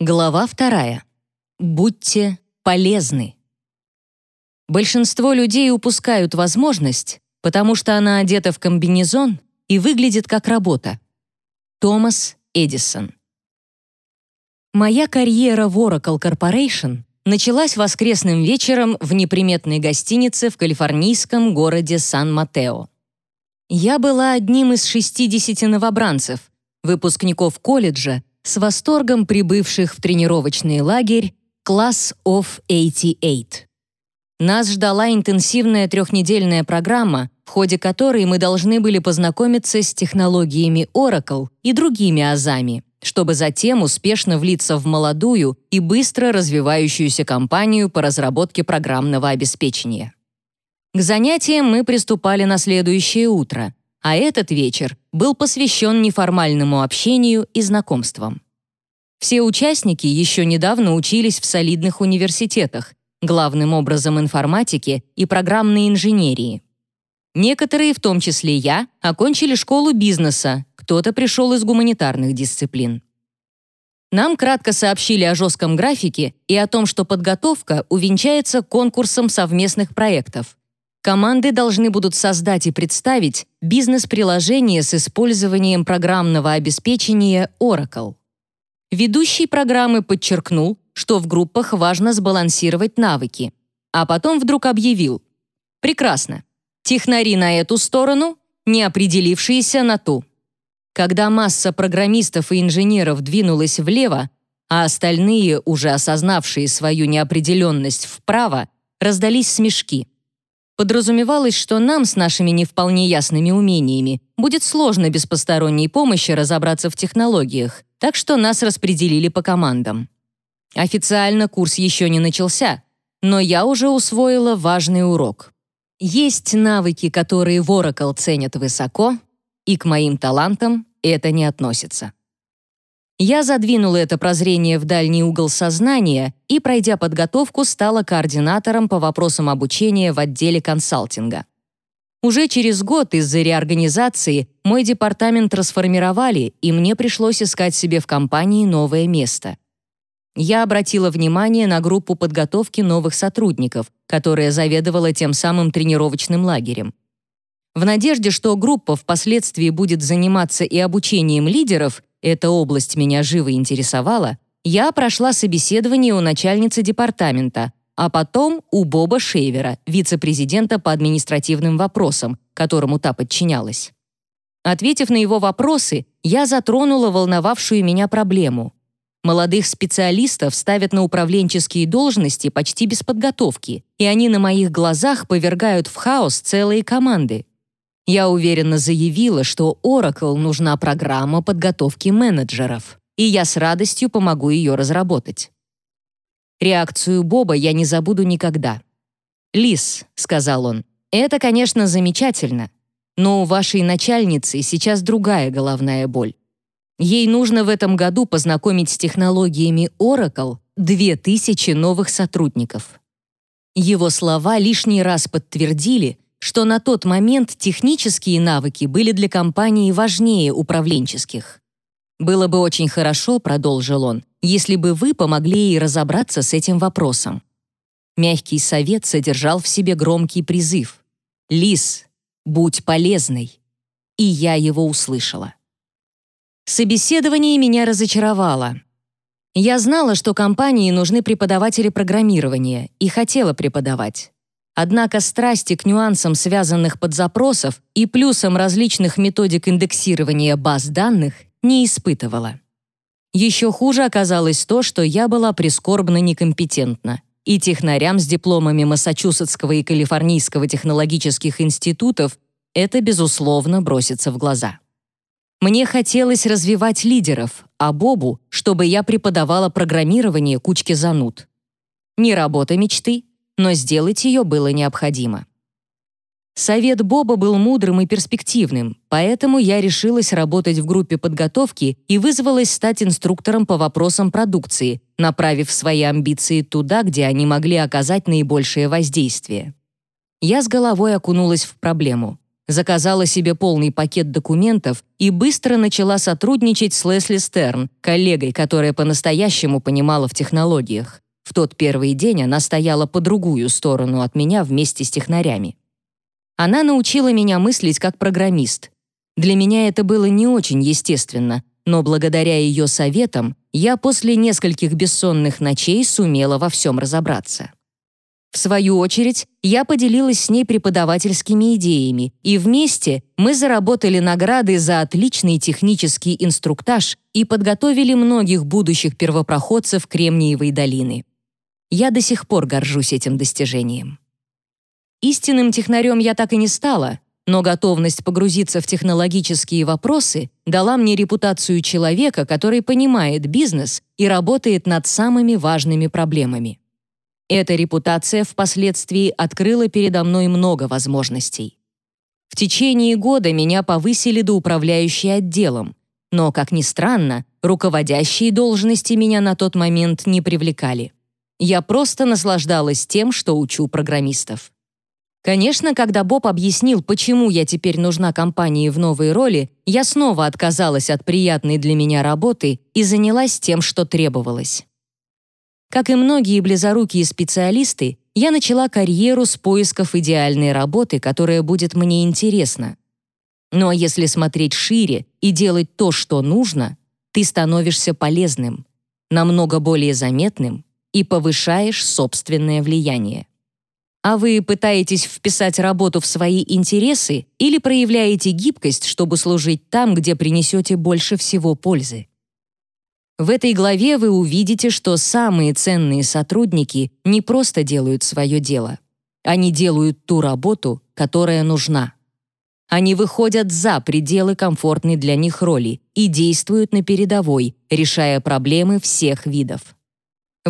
Глава вторая. Будьте полезны. Большинство людей упускают возможность, потому что она одета в комбинезон и выглядит как работа. Томас Эдисон. Моя карьера в Oracle Corporation началась воскресным вечером в неприметной гостинице в калифорнийском городе Сан-Матео. Я была одним из 60 новобранцев, выпускников колледжа, с восторгом прибывших в тренировочный лагерь Class of 88. Нас ждала интенсивная трехнедельная программа, в ходе которой мы должны были познакомиться с технологиями Oracle и другими азами, чтобы затем успешно влиться в молодую и быстро развивающуюся компанию по разработке программного обеспечения. К занятиям мы приступали на следующее утро, а этот вечер был посвящен неформальному общению и знакомствам. Все участники еще недавно учились в солидных университетах, главным образом информатике и программной инженерии. Некоторые, в том числе я, окончили школу бизнеса, кто-то пришел из гуманитарных дисциплин. Нам кратко сообщили о жестком графике и о том, что подготовка увенчается конкурсом совместных проектов. Команды должны будут создать и представить бизнес-приложение с использованием программного обеспечения Oracle. Ведущий программы подчеркнул, что в группах важно сбалансировать навыки, а потом вдруг объявил «Прекрасно, технари на эту сторону, не определившиеся на ту». Когда масса программистов и инженеров двинулась влево, а остальные, уже осознавшие свою неопределенность вправо, раздались смешки – Подразумевалось, что нам с нашими не вполне ясными умениями будет сложно без посторонней помощи разобраться в технологиях, так что нас распределили по командам. Официально курс еще не начался, но я уже усвоила важный урок. Есть навыки, которые в Oracle ценят высоко, и к моим талантам это не относится. Я задвинула это прозрение в дальний угол сознания и, пройдя подготовку, стала координатором по вопросам обучения в отделе консалтинга. Уже через год из-за реорганизации мой департамент трансформировали, и мне пришлось искать себе в компании новое место. Я обратила внимание на группу подготовки новых сотрудников, которая заведовала тем самым тренировочным лагерем. В надежде, что группа впоследствии будет заниматься и обучением лидеров, эта область меня живо интересовала, я прошла собеседование у начальницы департамента, а потом у Боба Шейвера, вице-президента по административным вопросам, которому та подчинялась. Ответив на его вопросы, я затронула волновавшую меня проблему. Молодых специалистов ставят на управленческие должности почти без подготовки, и они на моих глазах повергают в хаос целые команды. Я уверенно заявила, что Oracle нужна программа подготовки менеджеров, и я с радостью помогу ее разработать. Реакцию Боба я не забуду никогда. «Лис», — сказал он, — «это, конечно, замечательно, но у вашей начальницы сейчас другая головная боль. Ей нужно в этом году познакомить с технологиями Oracle 2000 новых сотрудников». Его слова лишний раз подтвердили, что на тот момент технические навыки были для компании важнее управленческих. «Было бы очень хорошо», — продолжил он, «если бы вы помогли ей разобраться с этим вопросом». Мягкий совет содержал в себе громкий призыв. «Лис, будь полезной». И я его услышала. Собеседование меня разочаровало. Я знала, что компании нужны преподаватели программирования, и хотела преподавать. Однако страсти к нюансам связанных подзапросов и плюсам различных методик индексирования баз данных не испытывала. Еще хуже оказалось то, что я была прискорбно некомпетентна, и технарям с дипломами Массачусетского и Калифорнийского технологических институтов это, безусловно, бросится в глаза. Мне хотелось развивать лидеров, а Бобу, чтобы я преподавала программирование кучке зануд. Не работа мечты, но сделать ее было необходимо. Совет Боба был мудрым и перспективным, поэтому я решилась работать в группе подготовки и вызвалась стать инструктором по вопросам продукции, направив свои амбиции туда, где они могли оказать наибольшее воздействие. Я с головой окунулась в проблему. заказала себе полный пакет документов и быстро начала сотрудничать с Лесли Стерн, коллегой, которая по-настоящему понимала в технологиях. Тот первый день она стояла по другую сторону от меня вместе с технарями. Она научила меня мыслить как программист. Для меня это было не очень естественно, но благодаря ее советам я после нескольких бессонных ночей сумела во всем разобраться. В свою очередь, я поделилась с ней преподавательскими идеями, и вместе мы заработали награды за отличный технический инструктаж и подготовили многих будущих первопроходцев Кремниевой долины. Я до сих пор горжусь этим достижением. Истинным технарем я так и не стала, но готовность погрузиться в технологические вопросы дала мне репутацию человека, который понимает бизнес и работает над самыми важными проблемами. Эта репутация впоследствии открыла передо мной много возможностей. В течение года меня повысили до управляющей отделом, но, как ни странно, руководящие должности меня на тот момент не привлекали. Я просто наслаждалась тем, что учу программистов. Конечно, когда Боб объяснил, почему я теперь нужна компании в новой роли, я снова отказалась от приятной для меня работы и занялась тем, что требовалось. Как и многие близорукие специалисты, я начала карьеру с поисков идеальной работы, которая будет мне интересна. Но если смотреть шире и делать то, что нужно, ты становишься полезным, намного более заметным и повышаешь собственное влияние. А вы пытаетесь вписать работу в свои интересы или проявляете гибкость, чтобы служить там, где принесете больше всего пользы? В этой главе вы увидите, что самые ценные сотрудники не просто делают свое дело. Они делают ту работу, которая нужна. Они выходят за пределы комфортной для них роли и действуют на передовой, решая проблемы всех видов.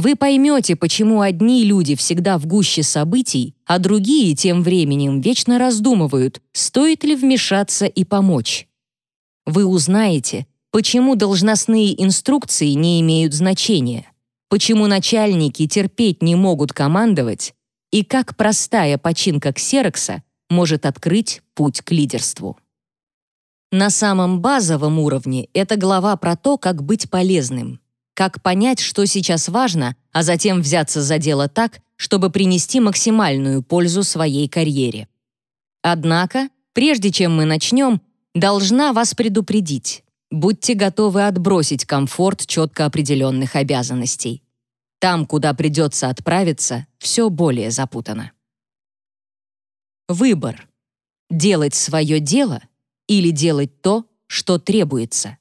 Вы поймете, почему одни люди всегда в гуще событий, а другие тем временем вечно раздумывают, стоит ли вмешаться и помочь. Вы узнаете, почему должностные инструкции не имеют значения, почему начальники терпеть не могут командовать и как простая починка ксерокса может открыть путь к лидерству. На самом базовом уровне это глава про то, как быть полезным как понять, что сейчас важно, а затем взяться за дело так, чтобы принести максимальную пользу своей карьере. Однако, прежде чем мы начнем, должна вас предупредить. Будьте готовы отбросить комфорт четко определенных обязанностей. Там, куда придется отправиться, все более запутано. Выбор. Делать свое дело или делать то, что требуется.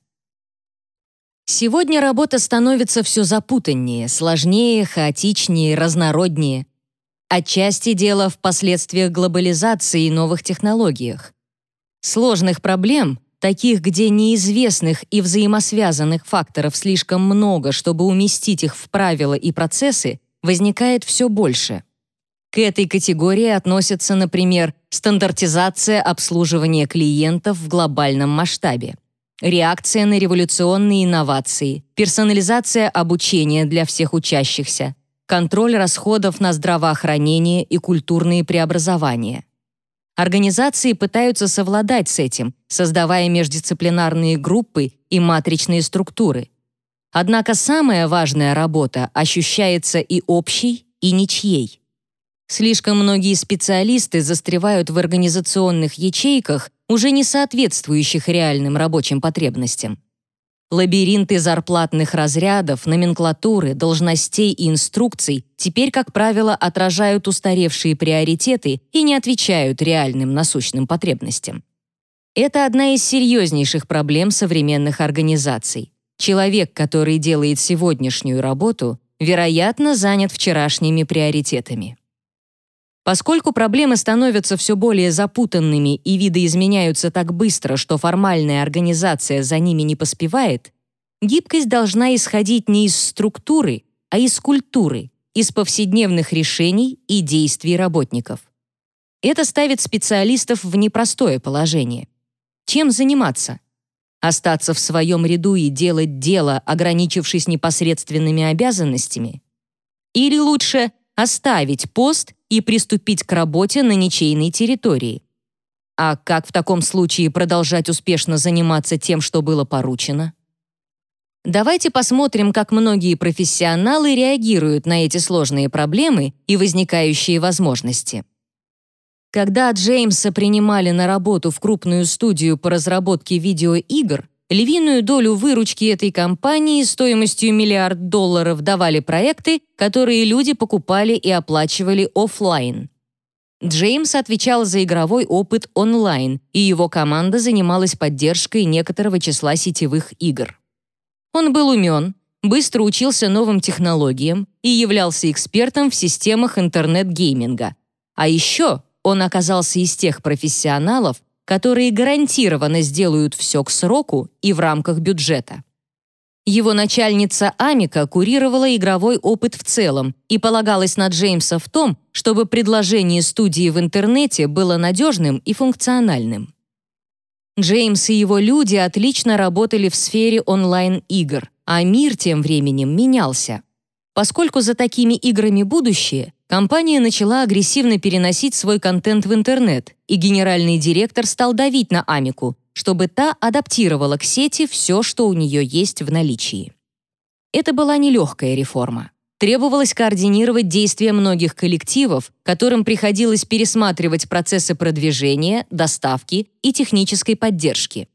Сегодня работа становится все запутаннее, сложнее, хаотичнее, разнороднее. Отчасти дело в последствиях глобализации и новых технологиях. Сложных проблем, таких, где неизвестных и взаимосвязанных факторов слишком много, чтобы уместить их в правила и процессы, возникает все больше. К этой категории относятся, например, стандартизация обслуживания клиентов в глобальном масштабе реакция на революционные инновации, персонализация обучения для всех учащихся, контроль расходов на здравоохранение и культурные преобразования. Организации пытаются совладать с этим, создавая междисциплинарные группы и матричные структуры. Однако самая важная работа ощущается и общей, и ничьей. Слишком многие специалисты застревают в организационных ячейках, уже не соответствующих реальным рабочим потребностям. Лабиринты зарплатных разрядов, номенклатуры, должностей и инструкций теперь, как правило, отражают устаревшие приоритеты и не отвечают реальным насущным потребностям. Это одна из серьезнейших проблем современных организаций. Человек, который делает сегодняшнюю работу, вероятно, занят вчерашними приоритетами. Поскольку проблемы становятся все более запутанными и виды изменяются так быстро, что формальная организация за ними не поспевает, гибкость должна исходить не из структуры, а из культуры, из повседневных решений и действий работников. Это ставит специалистов в непростое положение. Чем заниматься? Остаться в своем ряду и делать дело, ограничившись непосредственными обязанностями? Или лучше оставить пост и приступить к работе на ничейной территории. А как в таком случае продолжать успешно заниматься тем, что было поручено? Давайте посмотрим, как многие профессионалы реагируют на эти сложные проблемы и возникающие возможности. Когда Джеймса принимали на работу в крупную студию по разработке видеоигр, львиную долю выручки этой компании стоимостью миллиард долларов давали проекты, которые люди покупали и оплачивали офлайн. Джеймс отвечал за игровой опыт онлайн, и его команда занималась поддержкой некоторого числа сетевых игр. Он был умен, быстро учился новым технологиям и являлся экспертом в системах интернет-гейминга. А еще он оказался из тех профессионалов, которые гарантированно сделают все к сроку и в рамках бюджета. Его начальница Амика курировала игровой опыт в целом и полагалась на Джеймса в том, чтобы предложение студии в интернете было надежным и функциональным. Джеймс и его люди отлично работали в сфере онлайн-игр, а мир тем временем менялся. Поскольку за такими играми будущее, компания начала агрессивно переносить свой контент в интернет, и генеральный директор стал давить на Амику, чтобы та адаптировала к сети все, что у нее есть в наличии. Это была нелегкая реформа. Требовалось координировать действия многих коллективов, которым приходилось пересматривать процессы продвижения, доставки и технической поддержки.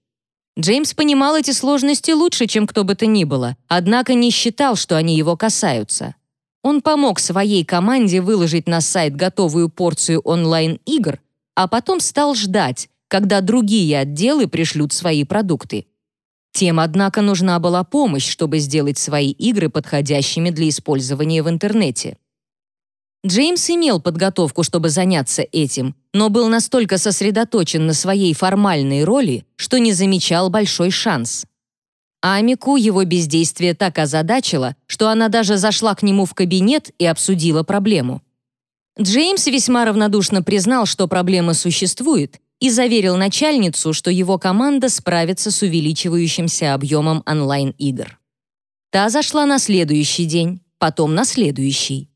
Джеймс понимал эти сложности лучше, чем кто бы то ни было, однако не считал, что они его касаются. Он помог своей команде выложить на сайт готовую порцию онлайн-игр, а потом стал ждать, когда другие отделы пришлют свои продукты. Тем, однако, нужна была помощь, чтобы сделать свои игры подходящими для использования в интернете. Джеймс имел подготовку, чтобы заняться этим, но был настолько сосредоточен на своей формальной роли, что не замечал большой шанс. Амику его бездействие так озадачило, что она даже зашла к нему в кабинет и обсудила проблему. Джеймс весьма равнодушно признал, что проблема существует, и заверил начальницу, что его команда справится с увеличивающимся объемом онлайн-игр. Та зашла на следующий день, потом на следующий.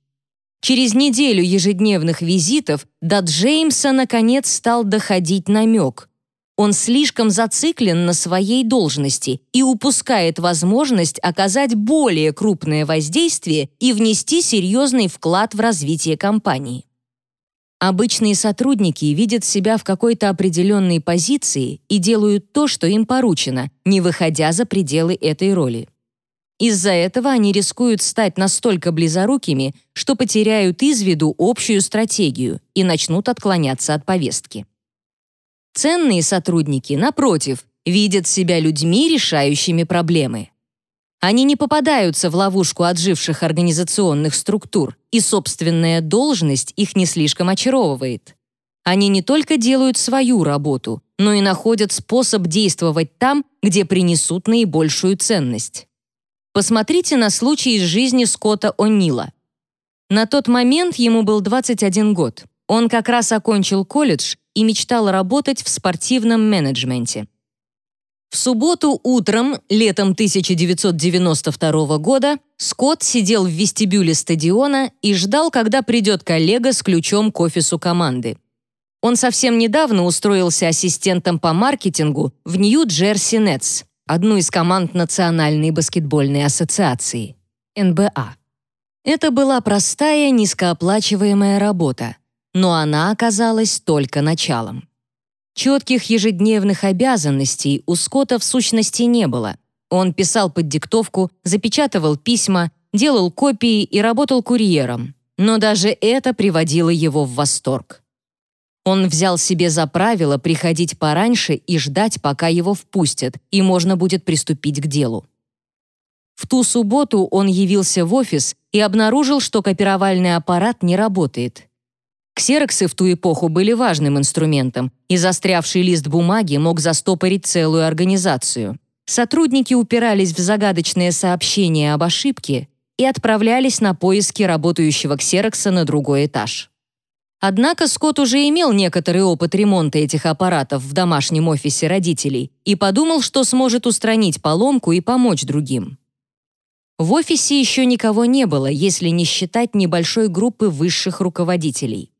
Через неделю ежедневных визитов до Джеймса наконец стал доходить намек. Он слишком зациклен на своей должности и упускает возможность оказать более крупное воздействие и внести серьезный вклад в развитие компании. Обычные сотрудники видят себя в какой-то определенной позиции и делают то, что им поручено, не выходя за пределы этой роли. Из-за этого они рискуют стать настолько близорукими, что потеряют из виду общую стратегию и начнут отклоняться от повестки. Ценные сотрудники, напротив, видят себя людьми, решающими проблемы. Они не попадаются в ловушку отживших организационных структур, и собственная должность их не слишком очаровывает. Они не только делают свою работу, но и находят способ действовать там, где принесут наибольшую ценность. Посмотрите на случай из жизни Скотта О'Нила. На тот момент ему был 21 год. Он как раз окончил колледж и мечтал работать в спортивном менеджменте. В субботу утром, летом 1992 года, Скотт сидел в вестибюле стадиона и ждал, когда придет коллега с ключом к офису команды. Он совсем недавно устроился ассистентом по маркетингу в Нью-Джерси Нетс, одну из команд Национальной баскетбольной ассоциации, НБА. Это была простая, низкооплачиваемая работа, но она оказалась только началом. Четких ежедневных обязанностей у Скотта в сущности не было. Он писал под диктовку, запечатывал письма, делал копии и работал курьером. Но даже это приводило его в восторг. Он взял себе за правило приходить пораньше и ждать, пока его впустят, и можно будет приступить к делу. В ту субботу он явился в офис и обнаружил, что копировальный аппарат не работает. Ксероксы в ту эпоху были важным инструментом, и застрявший лист бумаги мог застопорить целую организацию. Сотрудники упирались в загадочные сообщения об ошибке и отправлялись на поиски работающего ксерокса на другой этаж. Однако Скотт уже имел некоторый опыт ремонта этих аппаратов в домашнем офисе родителей и подумал, что сможет устранить поломку и помочь другим. В офисе еще никого не было, если не считать небольшой группы высших руководителей.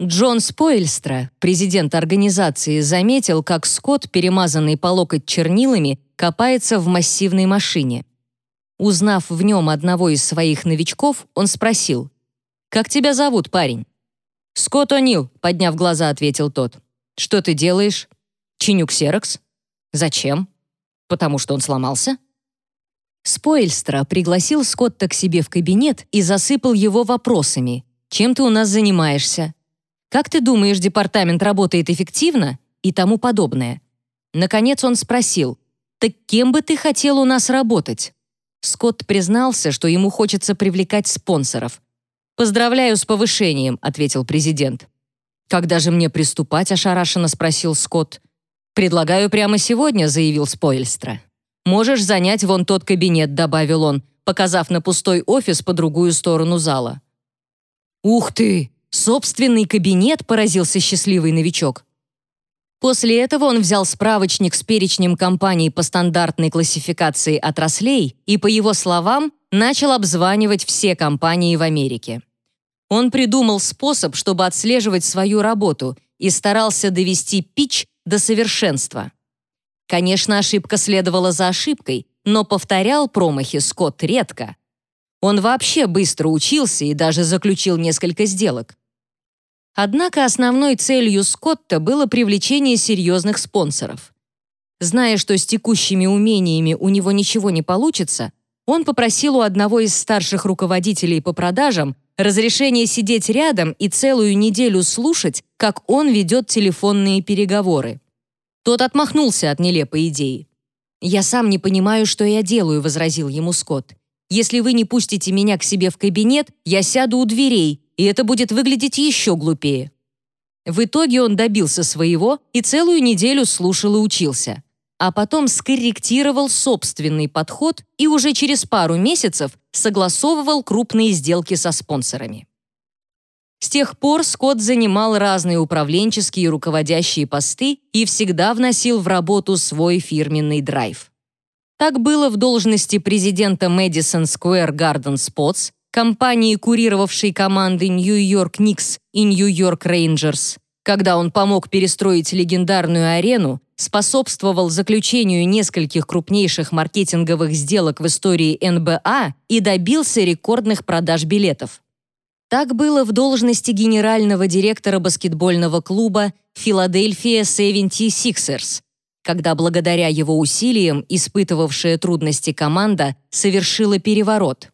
Джон Спойльстра, президент организации, заметил, как Скотт, перемазанный по локоть чернилами, копается в массивной машине. Узнав в нем одного из своих новичков, он спросил, «Как тебя зовут, парень?» «Скотт О'Нил», — подняв глаза, ответил тот. «Что ты делаешь?» «Чиню ксерокс». «Зачем?» «Потому что он сломался». Спойльстра пригласил Скотта к себе в кабинет и засыпал его вопросами. «Чем ты у нас занимаешься? Как ты думаешь, департамент работает эффективно?» и тому подобное. Наконец он спросил, «Так кем бы ты хотел у нас работать?» Скотт признался, что ему хочется привлекать спонсоров. «Поздравляю с повышением», — ответил президент. «Когда же мне приступать?» — ошарашенно спросил Скотт. «Предлагаю прямо сегодня», — заявил Спойльстра. «Можешь занять вон тот кабинет», — добавил он, показав на пустой офис по другую сторону зала. «Ух ты! Собственный кабинет!» — поразился счастливый новичок. После этого он взял справочник с перечнем компаний по стандартной классификации отраслей и, по его словам, начал обзванивать все компании в Америке. Он придумал способ, чтобы отслеживать свою работу и старался довести пич до совершенства. Конечно, ошибка следовала за ошибкой, но повторял промахи Скотт редко. Он вообще быстро учился и даже заключил несколько сделок. Однако основной целью Скотта было привлечение серьезных спонсоров. Зная, что с текущими умениями у него ничего не получится, он попросил у одного из старших руководителей по продажам разрешение сидеть рядом и целую неделю слушать, как он ведет телефонные переговоры. Тот отмахнулся от нелепой идеи. «Я сам не понимаю, что я делаю», — возразил ему Скотт. «Если вы не пустите меня к себе в кабинет, я сяду у дверей и это будет выглядеть еще глупее. В итоге он добился своего и целую неделю слушал и учился. А потом скорректировал собственный подход и уже через пару месяцев согласовывал крупные сделки со спонсорами. С тех пор Скотт занимал разные управленческие и руководящие посты и всегда вносил в работу свой фирменный драйв. Так было в должности президента Madison Square Garden Spots, компании, курировавшей команды Нью-Йорк Никс и Нью-Йорк Рейнджерс. Когда он помог перестроить легендарную арену, способствовал заключению нескольких крупнейших маркетинговых сделок в истории НБА и добился рекордных продаж билетов. Так было в должности генерального директора баскетбольного клуба «Филадельфия 76ers», когда благодаря его усилиям испытывавшая трудности команда совершила переворот.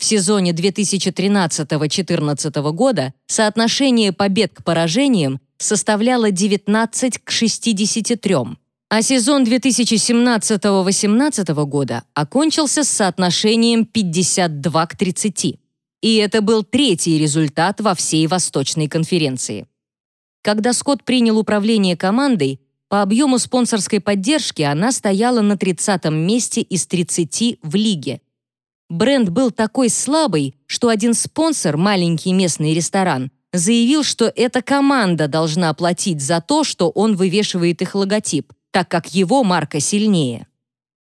В сезоне 2013-14 года соотношение побед к поражениям составляло 19 к 63, а сезон 2017-18 года окончился с соотношением 52 к 30. И это был третий результат во всей Восточной конференции. Когда Скотт принял управление командой, по объему спонсорской поддержки она стояла на 30 месте из 30 в лиге, Бренд был такой слабый, что один спонсор, маленький местный ресторан, заявил, что эта команда должна платить за то, что он вывешивает их логотип, так как его марка сильнее.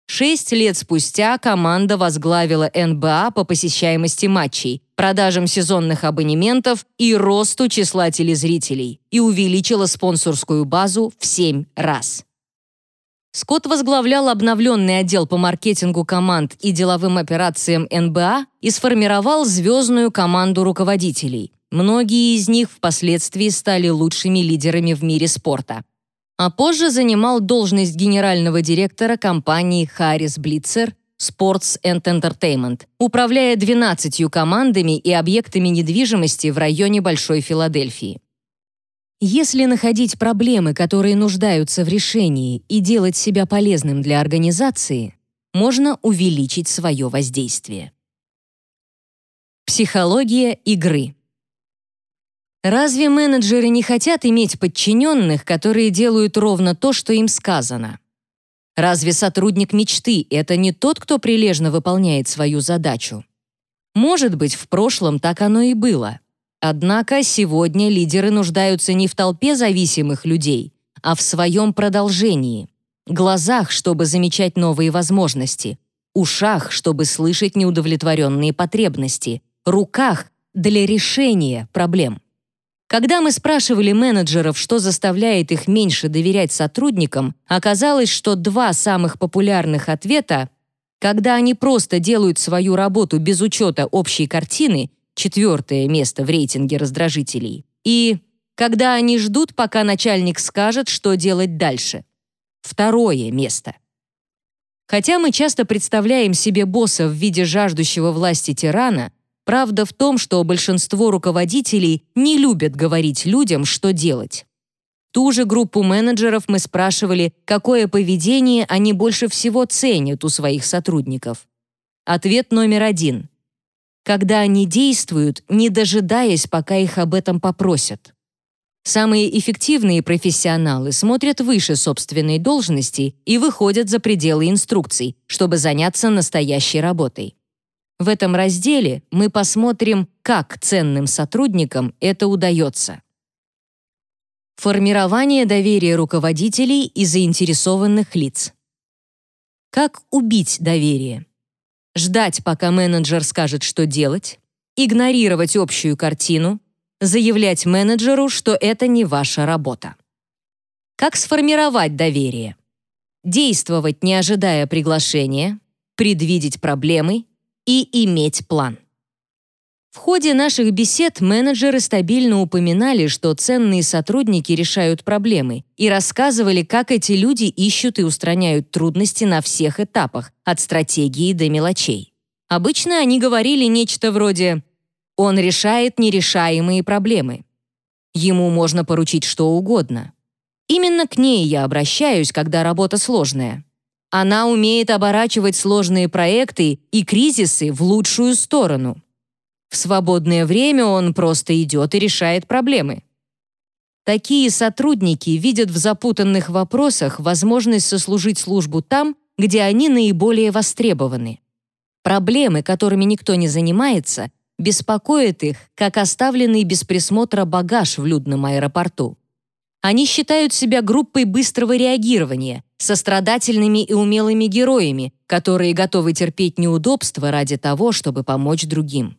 Шесть лет спустя команда возглавила НБА по посещаемости матчей, продажам сезонных абонементов и росту числа телезрителей и увеличила спонсорскую базу в семь раз. Скотт возглавлял обновленный отдел по маркетингу команд и деловым операциям НБА и сформировал звездную команду руководителей. Многие из них впоследствии стали лучшими лидерами в мире спорта. А позже занимал должность генерального директора компании Harris Blitzer Sports and Entertainment, управляя 12 командами и объектами недвижимости в районе Большой Филадельфии. Если находить проблемы, которые нуждаются в решении, и делать себя полезным для организации, можно увеличить свое воздействие. Психология игры. Разве менеджеры не хотят иметь подчиненных, которые делают ровно то, что им сказано? Разве сотрудник мечты — это не тот, кто прилежно выполняет свою задачу? Может быть, в прошлом так оно и было. Однако сегодня лидеры нуждаются не в толпе зависимых людей, а в своем продолжении. Глазах, чтобы замечать новые возможности, ушах, чтобы слышать неудовлетворенные потребности, руках для решения проблем. Когда мы спрашивали менеджеров, что заставляет их меньше доверять сотрудникам, оказалось, что два самых популярных ответа когда они просто делают свою работу без учета общей картины, четвертое место в рейтинге раздражителей, и когда они ждут, пока начальник скажет, что делать дальше, второе место. Хотя мы часто представляем себе босса в виде жаждущего власти тирана, Правда в том, что большинство руководителей не любят говорить людям, что делать. Ту же группу менеджеров мы спрашивали, какое поведение они больше всего ценят у своих сотрудников. Ответ номер один. Когда они действуют, не дожидаясь, пока их об этом попросят. Самые эффективные профессионалы смотрят выше собственной должности и выходят за пределы инструкций, чтобы заняться настоящей работой. В этом разделе мы посмотрим, как ценным сотрудникам это удается. Формирование доверия руководителей и заинтересованных лиц. Как убить доверие? Ждать, пока менеджер скажет, что делать, игнорировать общую картину, заявлять менеджеру, что это не ваша работа. Как сформировать доверие? Действовать, не ожидая приглашения, предвидеть проблемы и иметь план. В ходе наших бесед менеджеры стабильно упоминали, что ценные сотрудники решают проблемы и рассказывали, как эти люди ищут и устраняют трудности на всех этапах, от стратегии до мелочей. Обычно они говорили нечто вроде «он решает нерешаемые проблемы». Ему можно поручить что угодно. Именно к ней я обращаюсь, когда работа сложная. Она умеет оборачивать сложные проекты и кризисы в лучшую сторону. В свободное время он просто идет и решает проблемы. Такие сотрудники видят в запутанных вопросах возможность сослужить службу там, где они наиболее востребованы. Проблемы, которыми никто не занимается, беспокоят их, как оставленный без присмотра багаж в людном аэропорту. Они считают себя группой быстрого реагирования, сострадательными и умелыми героями, которые готовы терпеть неудобства ради того, чтобы помочь другим.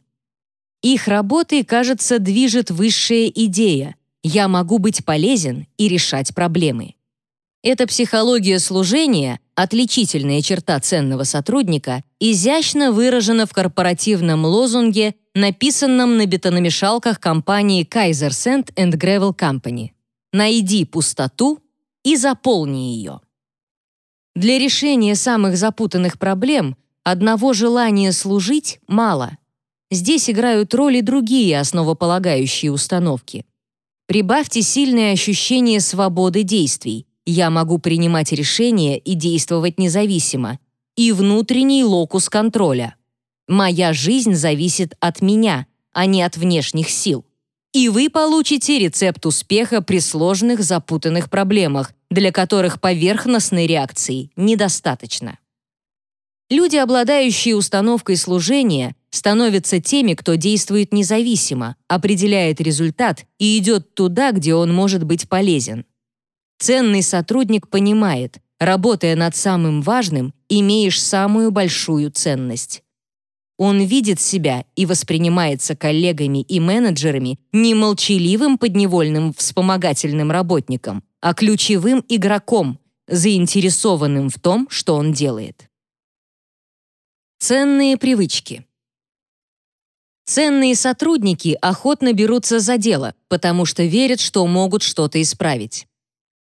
Их работой, кажется, движет высшая идея «я могу быть полезен и решать проблемы». Эта психология служения, отличительная черта ценного сотрудника, изящно выражена в корпоративном лозунге, написанном на бетономешалках компании Kaiser Sand Gravel Company. Найди пустоту и заполни ее. Для решения самых запутанных проблем одного желания служить мало. Здесь играют роль и другие основополагающие установки. Прибавьте сильное ощущение свободы действий. Я могу принимать решения и действовать независимо. И внутренний локус контроля. Моя жизнь зависит от меня, а не от внешних сил и вы получите рецепт успеха при сложных запутанных проблемах, для которых поверхностной реакции недостаточно. Люди, обладающие установкой служения, становятся теми, кто действует независимо, определяет результат и идет туда, где он может быть полезен. Ценный сотрудник понимает, работая над самым важным, имеешь самую большую ценность. Он видит себя и воспринимается коллегами и менеджерами не молчаливым подневольным вспомогательным работником, а ключевым игроком, заинтересованным в том, что он делает. Ценные привычки. Ценные сотрудники охотно берутся за дело, потому что верят, что могут что-то исправить.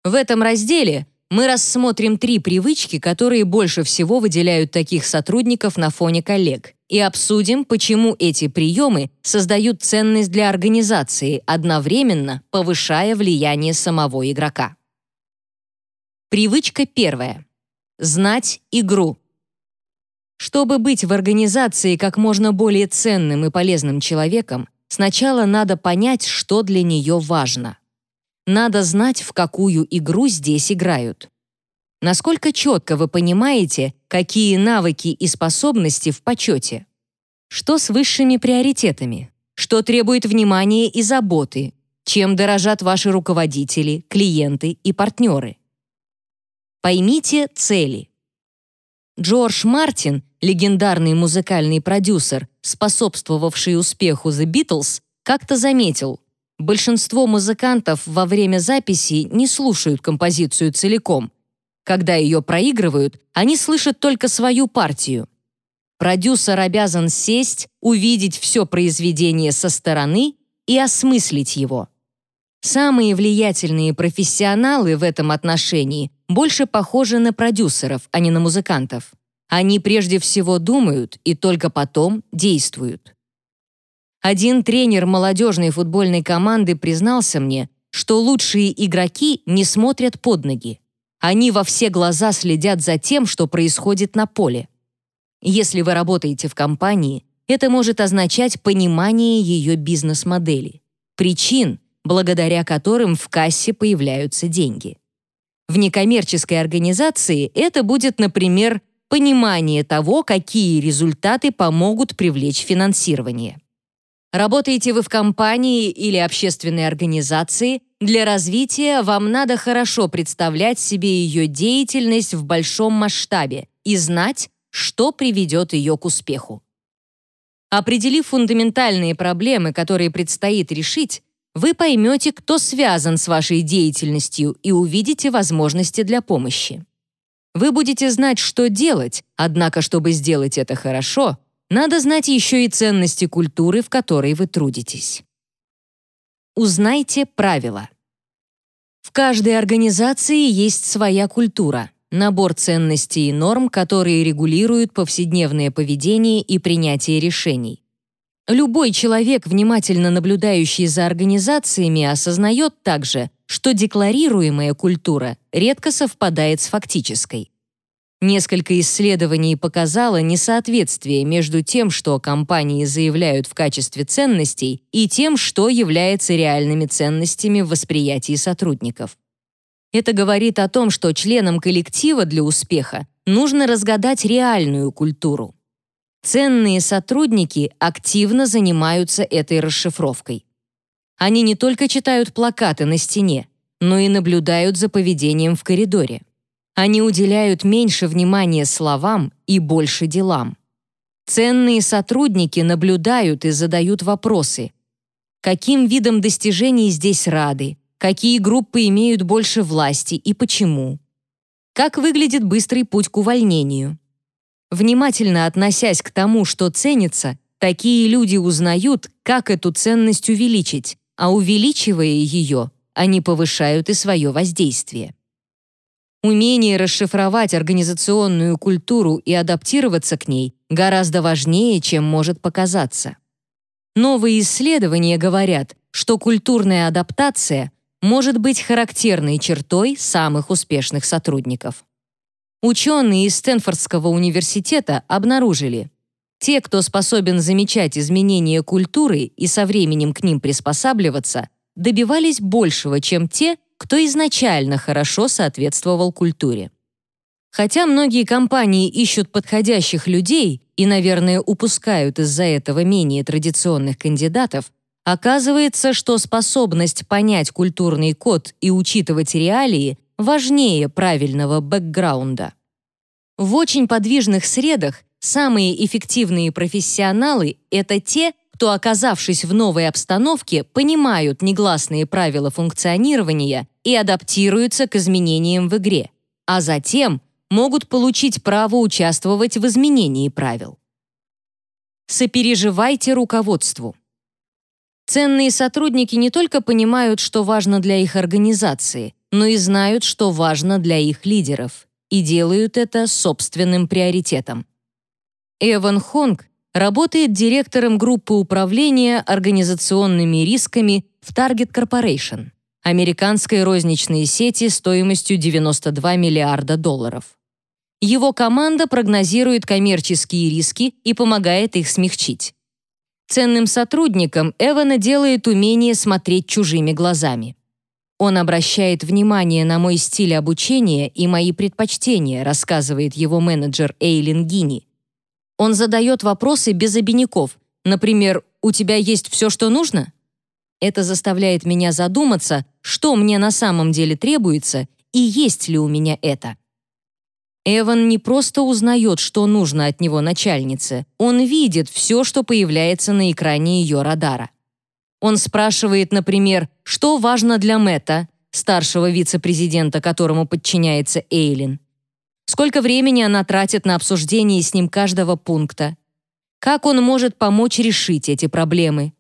В этом разделе мы рассмотрим три привычки, которые больше всего выделяют таких сотрудников на фоне коллег, и обсудим, почему эти приемы создают ценность для организации, одновременно повышая влияние самого игрока. Привычка первая. Знать игру. Чтобы быть в организации как можно более ценным и полезным человеком, сначала надо понять, что для нее важно. Надо знать, в какую игру здесь играют. Насколько четко вы понимаете, какие навыки и способности в почете? Что с высшими приоритетами? Что требует внимания и заботы? Чем дорожат ваши руководители, клиенты и партнеры? Поймите цели. Джордж Мартин, легендарный музыкальный продюсер, способствовавший успеху The Beatles, как-то заметил, большинство музыкантов во время записи не слушают композицию целиком. Когда ее проигрывают, они слышат только свою партию. Продюсер обязан сесть, увидеть все произведение со стороны и осмыслить его. Самые влиятельные профессионалы в этом отношении больше похожи на продюсеров, а не на музыкантов. Они прежде всего думают и только потом действуют. Один тренер молодежной футбольной команды признался мне, что лучшие игроки не смотрят под ноги. Они во все глаза следят за тем, что происходит на поле. Если вы работаете в компании, это может означать понимание ее бизнес-модели, причин, благодаря которым в кассе появляются деньги. В некоммерческой организации это будет, например, понимание того, какие результаты помогут привлечь финансирование. Работаете вы в компании или общественной организации, для развития вам надо хорошо представлять себе ее деятельность в большом масштабе и знать, что приведет ее к успеху. Определив фундаментальные проблемы, которые предстоит решить, вы поймете, кто связан с вашей деятельностью и увидите возможности для помощи. Вы будете знать, что делать, однако, чтобы сделать это хорошо, надо знать еще и ценности культуры, в которой вы трудитесь. Узнайте правила. В каждой организации есть своя культура, набор ценностей и норм, которые регулируют повседневное поведение и принятие решений. Любой человек, внимательно наблюдающий за организациями, осознает также, что декларируемая культура редко совпадает с фактической. Несколько исследований показало несоответствие между тем, что компании заявляют в качестве ценностей, и тем, что является реальными ценностями в восприятии сотрудников. Это говорит о том, что членам коллектива для успеха нужно разгадать реальную культуру. Ценные сотрудники активно занимаются этой расшифровкой. Они не только читают плакаты на стене, но и наблюдают за поведением в коридоре. Они уделяют меньше внимания словам и больше делам. Ценные сотрудники наблюдают и задают вопросы. Каким видом достижений здесь рады? Какие группы имеют больше власти и почему? Как выглядит быстрый путь к увольнению? Внимательно относясь к тому, что ценится, такие люди узнают, как эту ценность увеличить, а увеличивая ее, они повышают и свое воздействие. Умение расшифровать организационную культуру и адаптироваться к ней гораздо важнее, чем может показаться. Новые исследования говорят, что культурная адаптация может быть характерной чертой самых успешных сотрудников. Ученые из Стэнфордского университета обнаружили, те, кто способен замечать изменения культуры и со временем к ним приспосабливаться, добивались большего, чем те, кто изначально хорошо соответствовал культуре. Хотя многие компании ищут подходящих людей и, наверное, упускают из-за этого менее традиционных кандидатов, оказывается, что способность понять культурный код и учитывать реалии важнее правильного бэкграунда. В очень подвижных средах самые эффективные профессионалы — это те, кто, оказавшись в новой обстановке, понимают негласные правила функционирования и адаптируются к изменениям в игре, а затем могут получить право участвовать в изменении правил. Сопереживайте руководству. Ценные сотрудники не только понимают, что важно для их организации, но и знают, что важно для их лидеров, и делают это собственным приоритетом. Эван Хонг работает директором группы управления организационными рисками в Target Corporation, американской розничной сети стоимостью 92 миллиарда долларов. Его команда прогнозирует коммерческие риски и помогает их смягчить. Ценным сотрудникам Эвана делает умение смотреть чужими глазами. Он обращает внимание на мой стиль обучения и мои предпочтения, рассказывает его менеджер Эйлин Гини. Он задает вопросы без обиняков. Например, «У тебя есть все, что нужно?» Это заставляет меня задуматься, что мне на самом деле требуется и есть ли у меня это. Эван не просто узнает, что нужно от него начальнице, он видит все, что появляется на экране ее радара. Он спрашивает, например, что важно для Мэтта, старшего вице-президента, которому подчиняется Эйлин. Сколько времени она тратит на обсуждение с ним каждого пункта. Как он может помочь решить эти проблемы.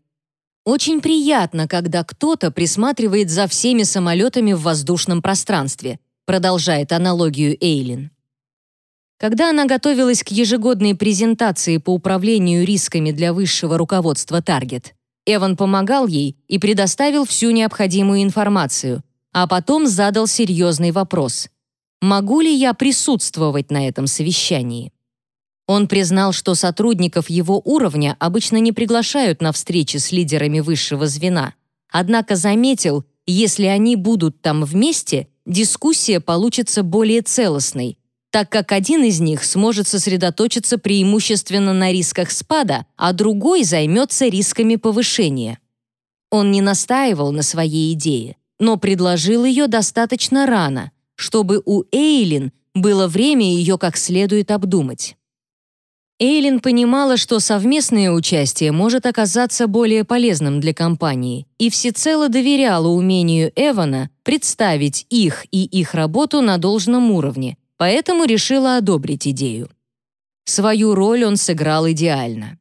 Очень приятно, когда кто-то присматривает за всеми самолетами в воздушном пространстве, продолжает аналогию Эйлин. Когда она готовилась к ежегодной презентации по управлению рисками для высшего руководства Target, Эван помогал ей и предоставил всю необходимую информацию, а потом задал серьезный вопрос. «Могу ли я присутствовать на этом совещании?» Он признал, что сотрудников его уровня обычно не приглашают на встречи с лидерами высшего звена, однако заметил, если они будут там вместе, дискуссия получится более целостной, так как один из них сможет сосредоточиться преимущественно на рисках спада, а другой займется рисками повышения. Он не настаивал на своей идее, но предложил ее достаточно рано, чтобы у Эйлин было время ее как следует обдумать. Эйлин понимала, что совместное участие может оказаться более полезным для компании и всецело доверяла умению Эвана представить их и их работу на должном уровне, поэтому решила одобрить идею. Свою роль он сыграл идеально.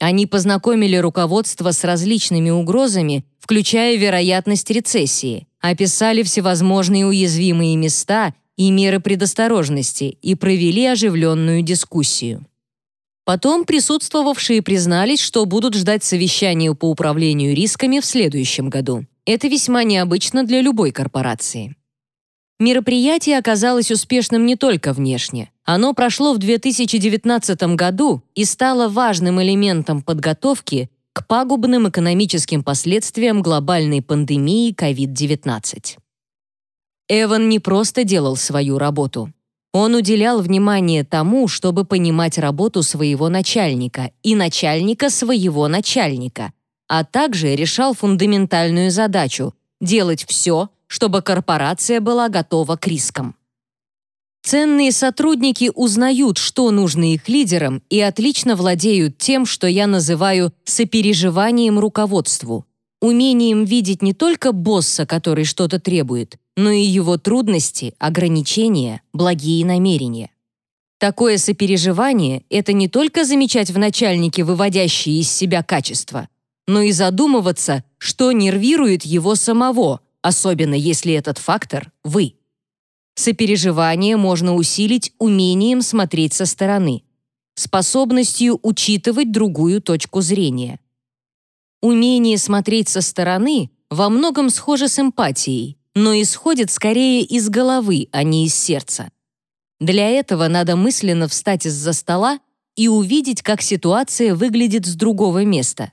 Они познакомили руководство с различными угрозами, включая вероятность рецессии, описали всевозможные уязвимые места и меры предосторожности и провели оживленную дискуссию. Потом присутствовавшие признались, что будут ждать совещания по управлению рисками в следующем году. Это весьма необычно для любой корпорации. Мероприятие оказалось успешным не только внешне. Оно прошло в 2019 году и стало важным элементом подготовки к пагубным экономическим последствиям глобальной пандемии COVID-19. Эван не просто делал свою работу. Он уделял внимание тому, чтобы понимать работу своего начальника и начальника своего начальника, а также решал фундаментальную задачу – делать все, чтобы корпорация была готова к рискам. Ценные сотрудники узнают, что нужно их лидерам, и отлично владеют тем, что я называю сопереживанием руководству, умением видеть не только босса, который что-то требует, но и его трудности, ограничения, благие намерения. Такое сопереживание — это не только замечать в начальнике выводящие из себя качества, но и задумываться, что нервирует его самого, особенно если этот фактор — вы. Сопереживание можно усилить умением смотреть со стороны, способностью учитывать другую точку зрения. Умение смотреть со стороны во многом схоже с эмпатией, но исходит скорее из головы, а не из сердца. Для этого надо мысленно встать из-за стола и увидеть, как ситуация выглядит с другого места.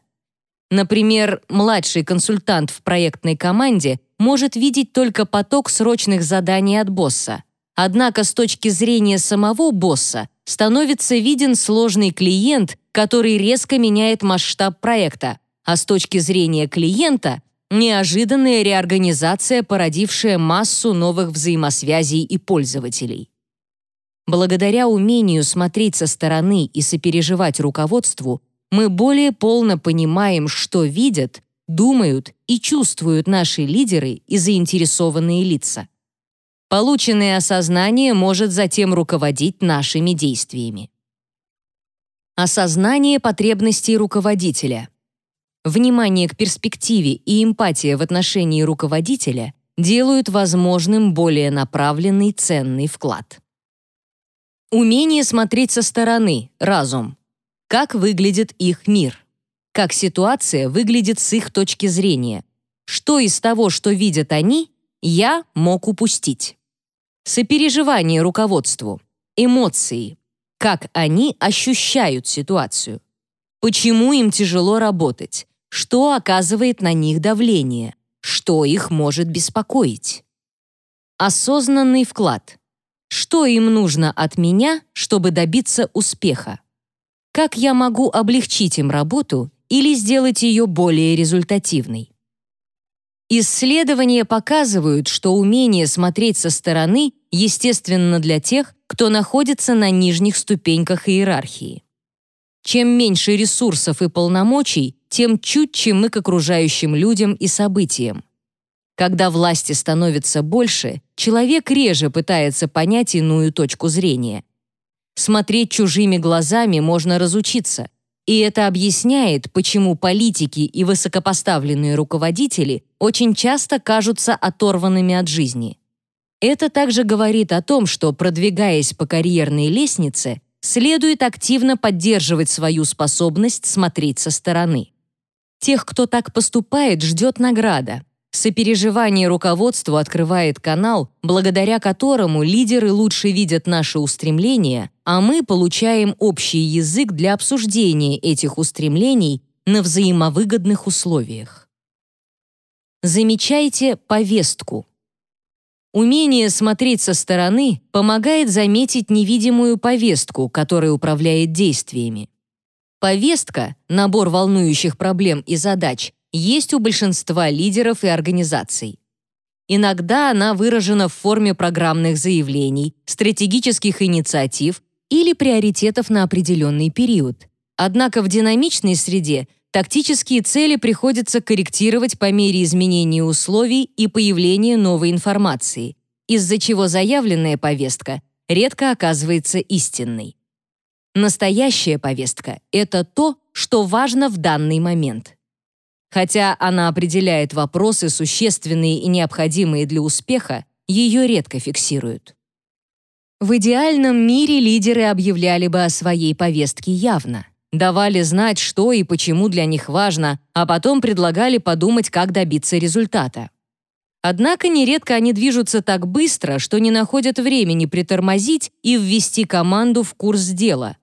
Например, младший консультант в проектной команде может видеть только поток срочных заданий от босса. Однако с точки зрения самого босса становится виден сложный клиент, который резко меняет масштаб проекта, а с точки зрения клиента неожиданная реорганизация, породившая массу новых взаимосвязей и пользователей. Благодаря умению смотреть со стороны и сопереживать руководству, мы более полно понимаем, что видят, думают и чувствуют наши лидеры и заинтересованные лица. Полученное осознание может затем руководить нашими действиями. Осознание потребностей руководителя – Внимание к перспективе и эмпатия в отношении руководителя делают возможным более направленный ценный вклад. Умение смотреть со стороны, разум. Как выглядит их мир? Как ситуация выглядит с их точки зрения? Что из того, что видят они, я мог упустить? Сопереживание руководству. Эмоции. Как они ощущают ситуацию? Почему им тяжело работать? что оказывает на них давление, что их может беспокоить. Осознанный вклад. Что им нужно от меня, чтобы добиться успеха? Как я могу облегчить им работу или сделать ее более результативной? Исследования показывают, что умение смотреть со стороны естественно для тех, кто находится на нижних ступеньках иерархии. Чем меньше ресурсов и полномочий, тем чутче мы к окружающим людям и событиям. Когда власти становится больше, человек реже пытается понять иную точку зрения. Смотреть чужими глазами можно разучиться, и это объясняет, почему политики и высокопоставленные руководители очень часто кажутся оторванными от жизни. Это также говорит о том, что, продвигаясь по карьерной лестнице, следует активно поддерживать свою способность смотреть со стороны. Тех, кто так поступает, ждет награда. Сопереживание руководству открывает канал, благодаря которому лидеры лучше видят наши устремления, а мы получаем общий язык для обсуждения этих устремлений на взаимовыгодных условиях. Замечайте повестку. Умение смотреть со стороны помогает заметить невидимую повестку, которая управляет действиями. Повестка, набор волнующих проблем и задач, есть у большинства лидеров и организаций. Иногда она выражена в форме программных заявлений, стратегических инициатив или приоритетов на определенный период. Однако в динамичной среде тактические цели приходится корректировать по мере изменения условий и появления новой информации, из-за чего заявленная повестка редко оказывается истинной. Настоящая повестка — это то, что важно в данный момент. Хотя она определяет вопросы, существенные и необходимые для успеха, ее редко фиксируют. В идеальном мире лидеры объявляли бы о своей повестке явно давали знать, что и почему для них важно, а потом предлагали подумать, как добиться результата. Однако нередко они движутся так быстро, что не находят времени притормозить и ввести команду в курс дела.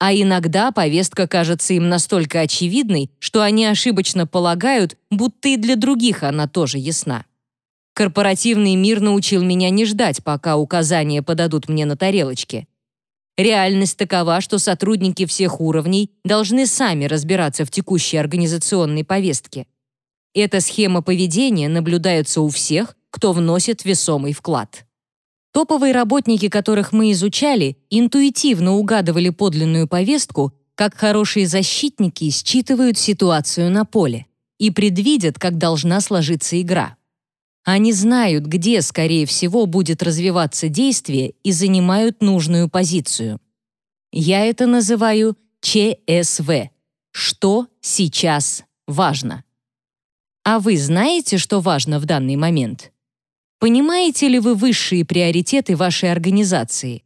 А иногда повестка кажется им настолько очевидной, что они ошибочно полагают, будто и для других она тоже ясна. Корпоративный мир научил меня не ждать, пока указания подадут мне на тарелочке. Реальность такова, что сотрудники всех уровней должны сами разбираться в текущей организационной повестке. Эта схема поведения наблюдается у всех, кто вносит весомый вклад. Топовые работники, которых мы изучали, интуитивно угадывали подлинную повестку, как хорошие защитники считывают ситуацию на поле и предвидят, как должна сложиться игра. Они знают, где, скорее всего, будет развиваться действие и занимают нужную позицию. Я это называю ЧСВ. Что сейчас важно? А вы знаете, что важно в данный момент? Понимаете ли вы высшие приоритеты вашей организации?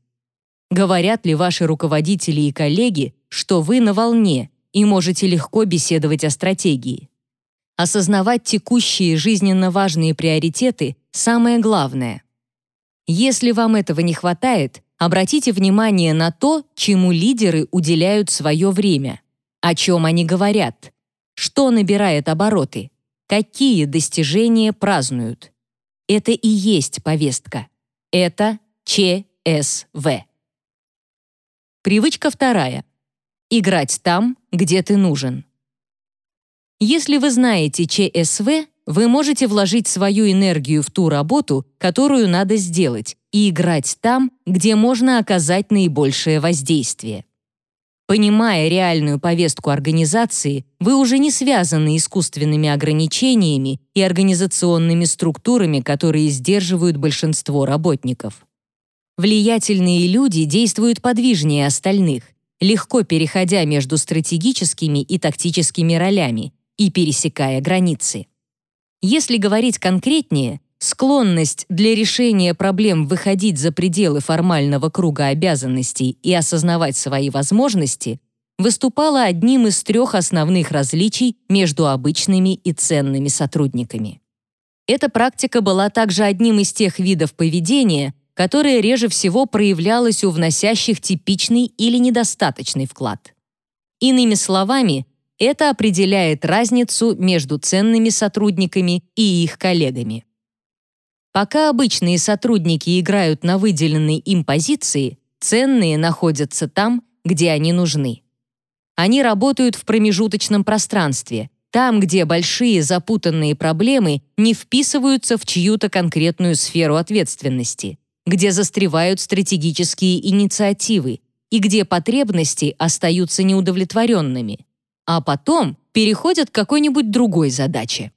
Говорят ли ваши руководители и коллеги, что вы на волне и можете легко беседовать о стратегии? Осознавать текущие жизненно важные приоритеты – самое главное. Если вам этого не хватает, обратите внимание на то, чему лидеры уделяют свое время, о чем они говорят, что набирает обороты, какие достижения празднуют. Это и есть повестка. Это ЧСВ. Привычка вторая. Играть там, где ты нужен. Если вы знаете ЧСВ, вы можете вложить свою энергию в ту работу, которую надо сделать, и играть там, где можно оказать наибольшее воздействие. Понимая реальную повестку организации, вы уже не связаны искусственными ограничениями и организационными структурами, которые сдерживают большинство работников. Влиятельные люди действуют подвижнее остальных, легко переходя между стратегическими и тактическими ролями, и пересекая границы. Если говорить конкретнее, склонность для решения проблем выходить за пределы формального круга обязанностей и осознавать свои возможности выступала одним из трех основных различий между обычными и ценными сотрудниками. Эта практика была также одним из тех видов поведения, которое реже всего проявлялось у вносящих типичный или недостаточный вклад. Иными словами, это определяет разницу между ценными сотрудниками и их коллегами. Пока обычные сотрудники играют на выделенной им позиции, ценные находятся там, где они нужны. Они работают в промежуточном пространстве, там, где большие запутанные проблемы не вписываются в чью-то конкретную сферу ответственности, где застревают стратегические инициативы и где потребности остаются неудовлетворенными. А потом, переходят к какой-нибудь другой задаче.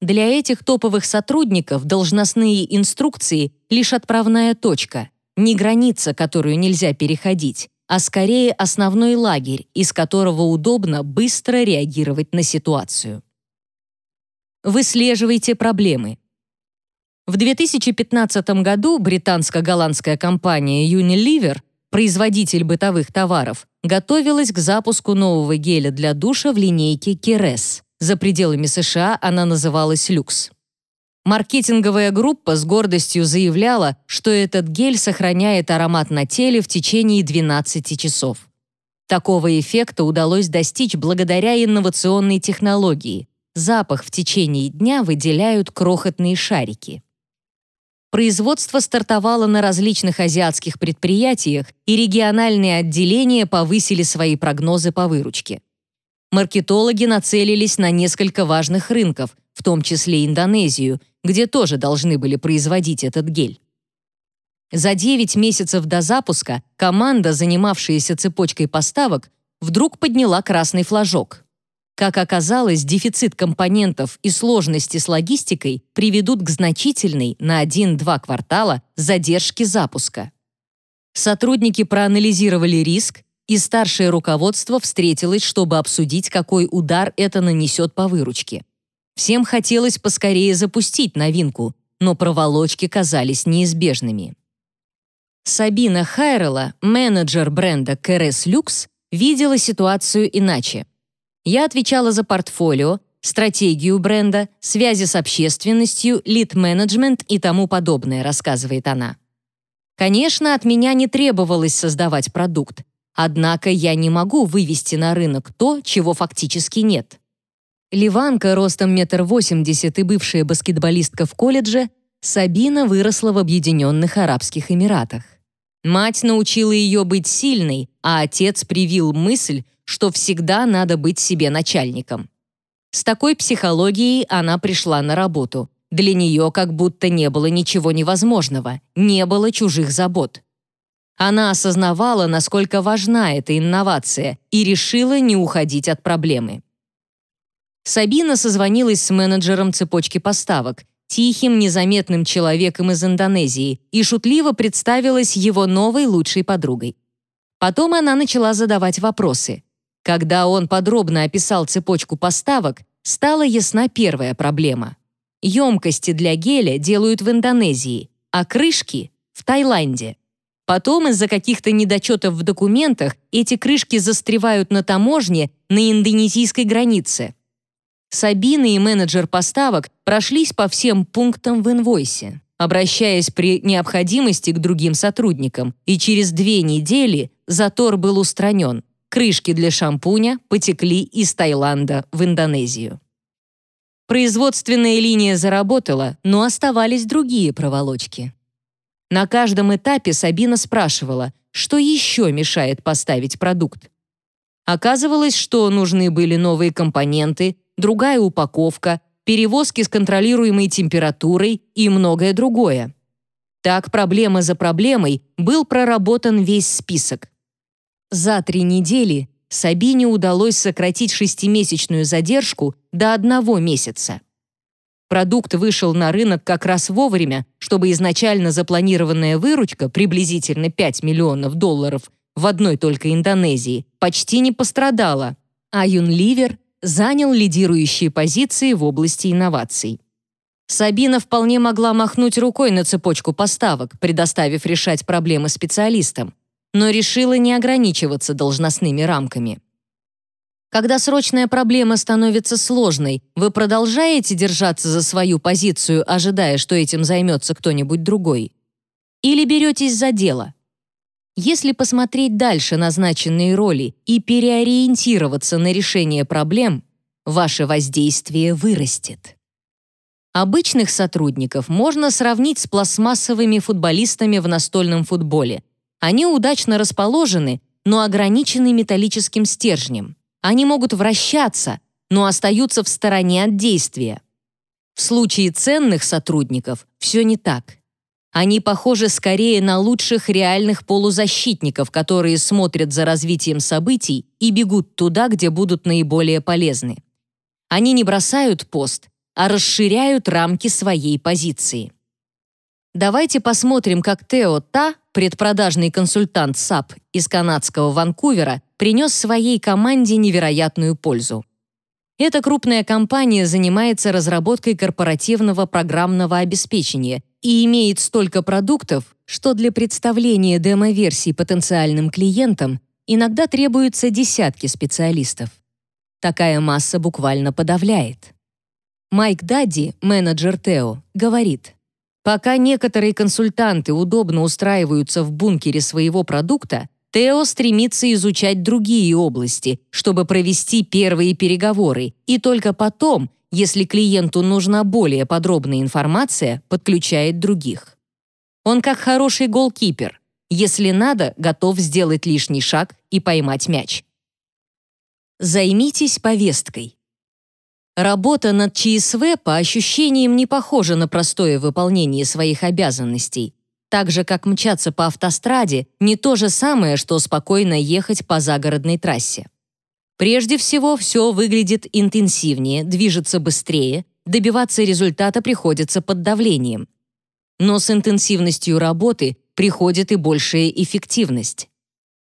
Для этих топовых сотрудников должностные инструкции — лишь отправная точка, не граница, которую нельзя переходить, а скорее основной лагерь, из которого удобно быстро реагировать на ситуацию. Выслеживайте проблемы. В 2015 году британско-голландская компания Unilever, производитель бытовых товаров, готовилась к запуску нового геля для душа в линейке Keres. За пределами США она называлась Lux. Маркетинговая группа с гордостью заявляла, что этот гель сохраняет аромат на теле в течение 12 часов. Такого эффекта удалось достичь благодаря инновационной технологии. Запах в течение дня выделяют крохотные шарики. Производство стартовало на различных азиатских предприятиях, и региональные отделения повысили свои прогнозы по выручке. Маркетологи нацелились на несколько важных рынков, в том числе Индонезию, где тоже должны были производить этот гель. За 9 месяцев до запуска команда, занимавшаяся цепочкой поставок, вдруг подняла красный флажок. Как оказалось, дефицит компонентов и сложности с логистикой приведут к значительной на 1-2 квартала задержке запуска. Сотрудники проанализировали риск, и старшее руководство встретилось, чтобы обсудить, какой удар это нанесет по выручке. Всем хотелось поскорее запустить новинку, но проволочки казались неизбежными. Сабина Хайрела, менеджер бренда Керес Люкс, видела ситуацию иначе. Я отвечала за портфолио, стратегию бренда, связи с общественностью, лид-менеджмент и тому подобное, рассказывает она. Конечно, от меня не требовалось создавать продукт, однако я не могу вывести на рынок то, чего фактически нет. Ливанка ростом метр восемьдесят и бывшая баскетболистка в колледже, Сабина выросла в Объединенных Арабских Эмиратах. Мать научила ее быть сильной, а отец привил мысль, что всегда надо быть себе начальником. С такой психологией она пришла на работу. Для нее как будто не было ничего невозможного, не было чужих забот. Она осознавала, насколько важна эта инновация, и решила не уходить от проблемы. Сабина созвонилась с менеджером цепочки поставок, тихим, незаметным человеком из Индонезии, и шутливо представилась его новой лучшей подругой. Потом она начала задавать вопросы. Когда он подробно описал цепочку поставок, стала ясна первая проблема. Емкости для геля делают в Индонезии, а крышки — в Таиланде. Потом из-за каких-то недочетов в документах эти крышки застревают на таможне на индонезийской границе. Сабина и менеджер поставок прошлись по всем пунктам в инвойсе, обращаясь при необходимости к другим сотрудникам, и через две недели затор был устранен. Крышки для шампуня потекли из Таиланда в Индонезию. Производственная линия заработала, но оставались другие проволочки. На каждом этапе Сабина спрашивала, что еще мешает поставить продукт. Оказывалось, что нужны были новые компоненты, другая упаковка, перевозки с контролируемой температурой и многое другое. Так, проблема за проблемой был проработан весь список. За три недели Сабине удалось сократить шестимесячную задержку до одного месяца. Продукт вышел на рынок как раз вовремя, чтобы изначально запланированная выручка, приблизительно 5 миллионов долларов в одной только Индонезии, почти не пострадала, а Юнливер занял лидирующие позиции в области инноваций. Сабина вполне могла махнуть рукой на цепочку поставок, предоставив решать проблемы специалистам, но решила не ограничиваться должностными рамками. Когда срочная проблема становится сложной, вы продолжаете держаться за свою позицию, ожидая, что этим займется кто-нибудь другой? Или беретесь за дело? Если посмотреть дальше назначенные роли и переориентироваться на решение проблем, ваше воздействие вырастет. Обычных сотрудников можно сравнить с пластмассовыми футболистами в настольном футболе. Они удачно расположены, но ограничены металлическим стержнем. Они могут вращаться, но остаются в стороне от действия. В случае ценных сотрудников все не так. Они похожи скорее на лучших реальных полузащитников, которые смотрят за развитием событий и бегут туда, где будут наиболее полезны. Они не бросают пост, а расширяют рамки своей позиции. Давайте посмотрим, как Тео Та, предпродажный консультант SAP из канадского Ванкувера, принес своей команде невероятную пользу. Эта крупная компания занимается разработкой корпоративного программного обеспечения и имеет столько продуктов, что для представления демо-версий потенциальным клиентам иногда требуются десятки специалистов. Такая масса буквально подавляет. Майк Дадди, менеджер Тео, говорит, Пока некоторые консультанты удобно устраиваются в бункере своего продукта, Тео стремится изучать другие области, чтобы провести первые переговоры, и только потом, если клиенту нужна более подробная информация, подключает других. Он как хороший голкипер. Если надо, готов сделать лишний шаг и поймать мяч. Займитесь повесткой. Работа над ЧСВ по ощущениям не похожа на простое выполнение своих обязанностей. Так же, как мчаться по автостраде, не то же самое, что спокойно ехать по загородной трассе. Прежде всего, все выглядит интенсивнее, движется быстрее, добиваться результата приходится под давлением. Но с интенсивностью работы приходит и большая эффективность.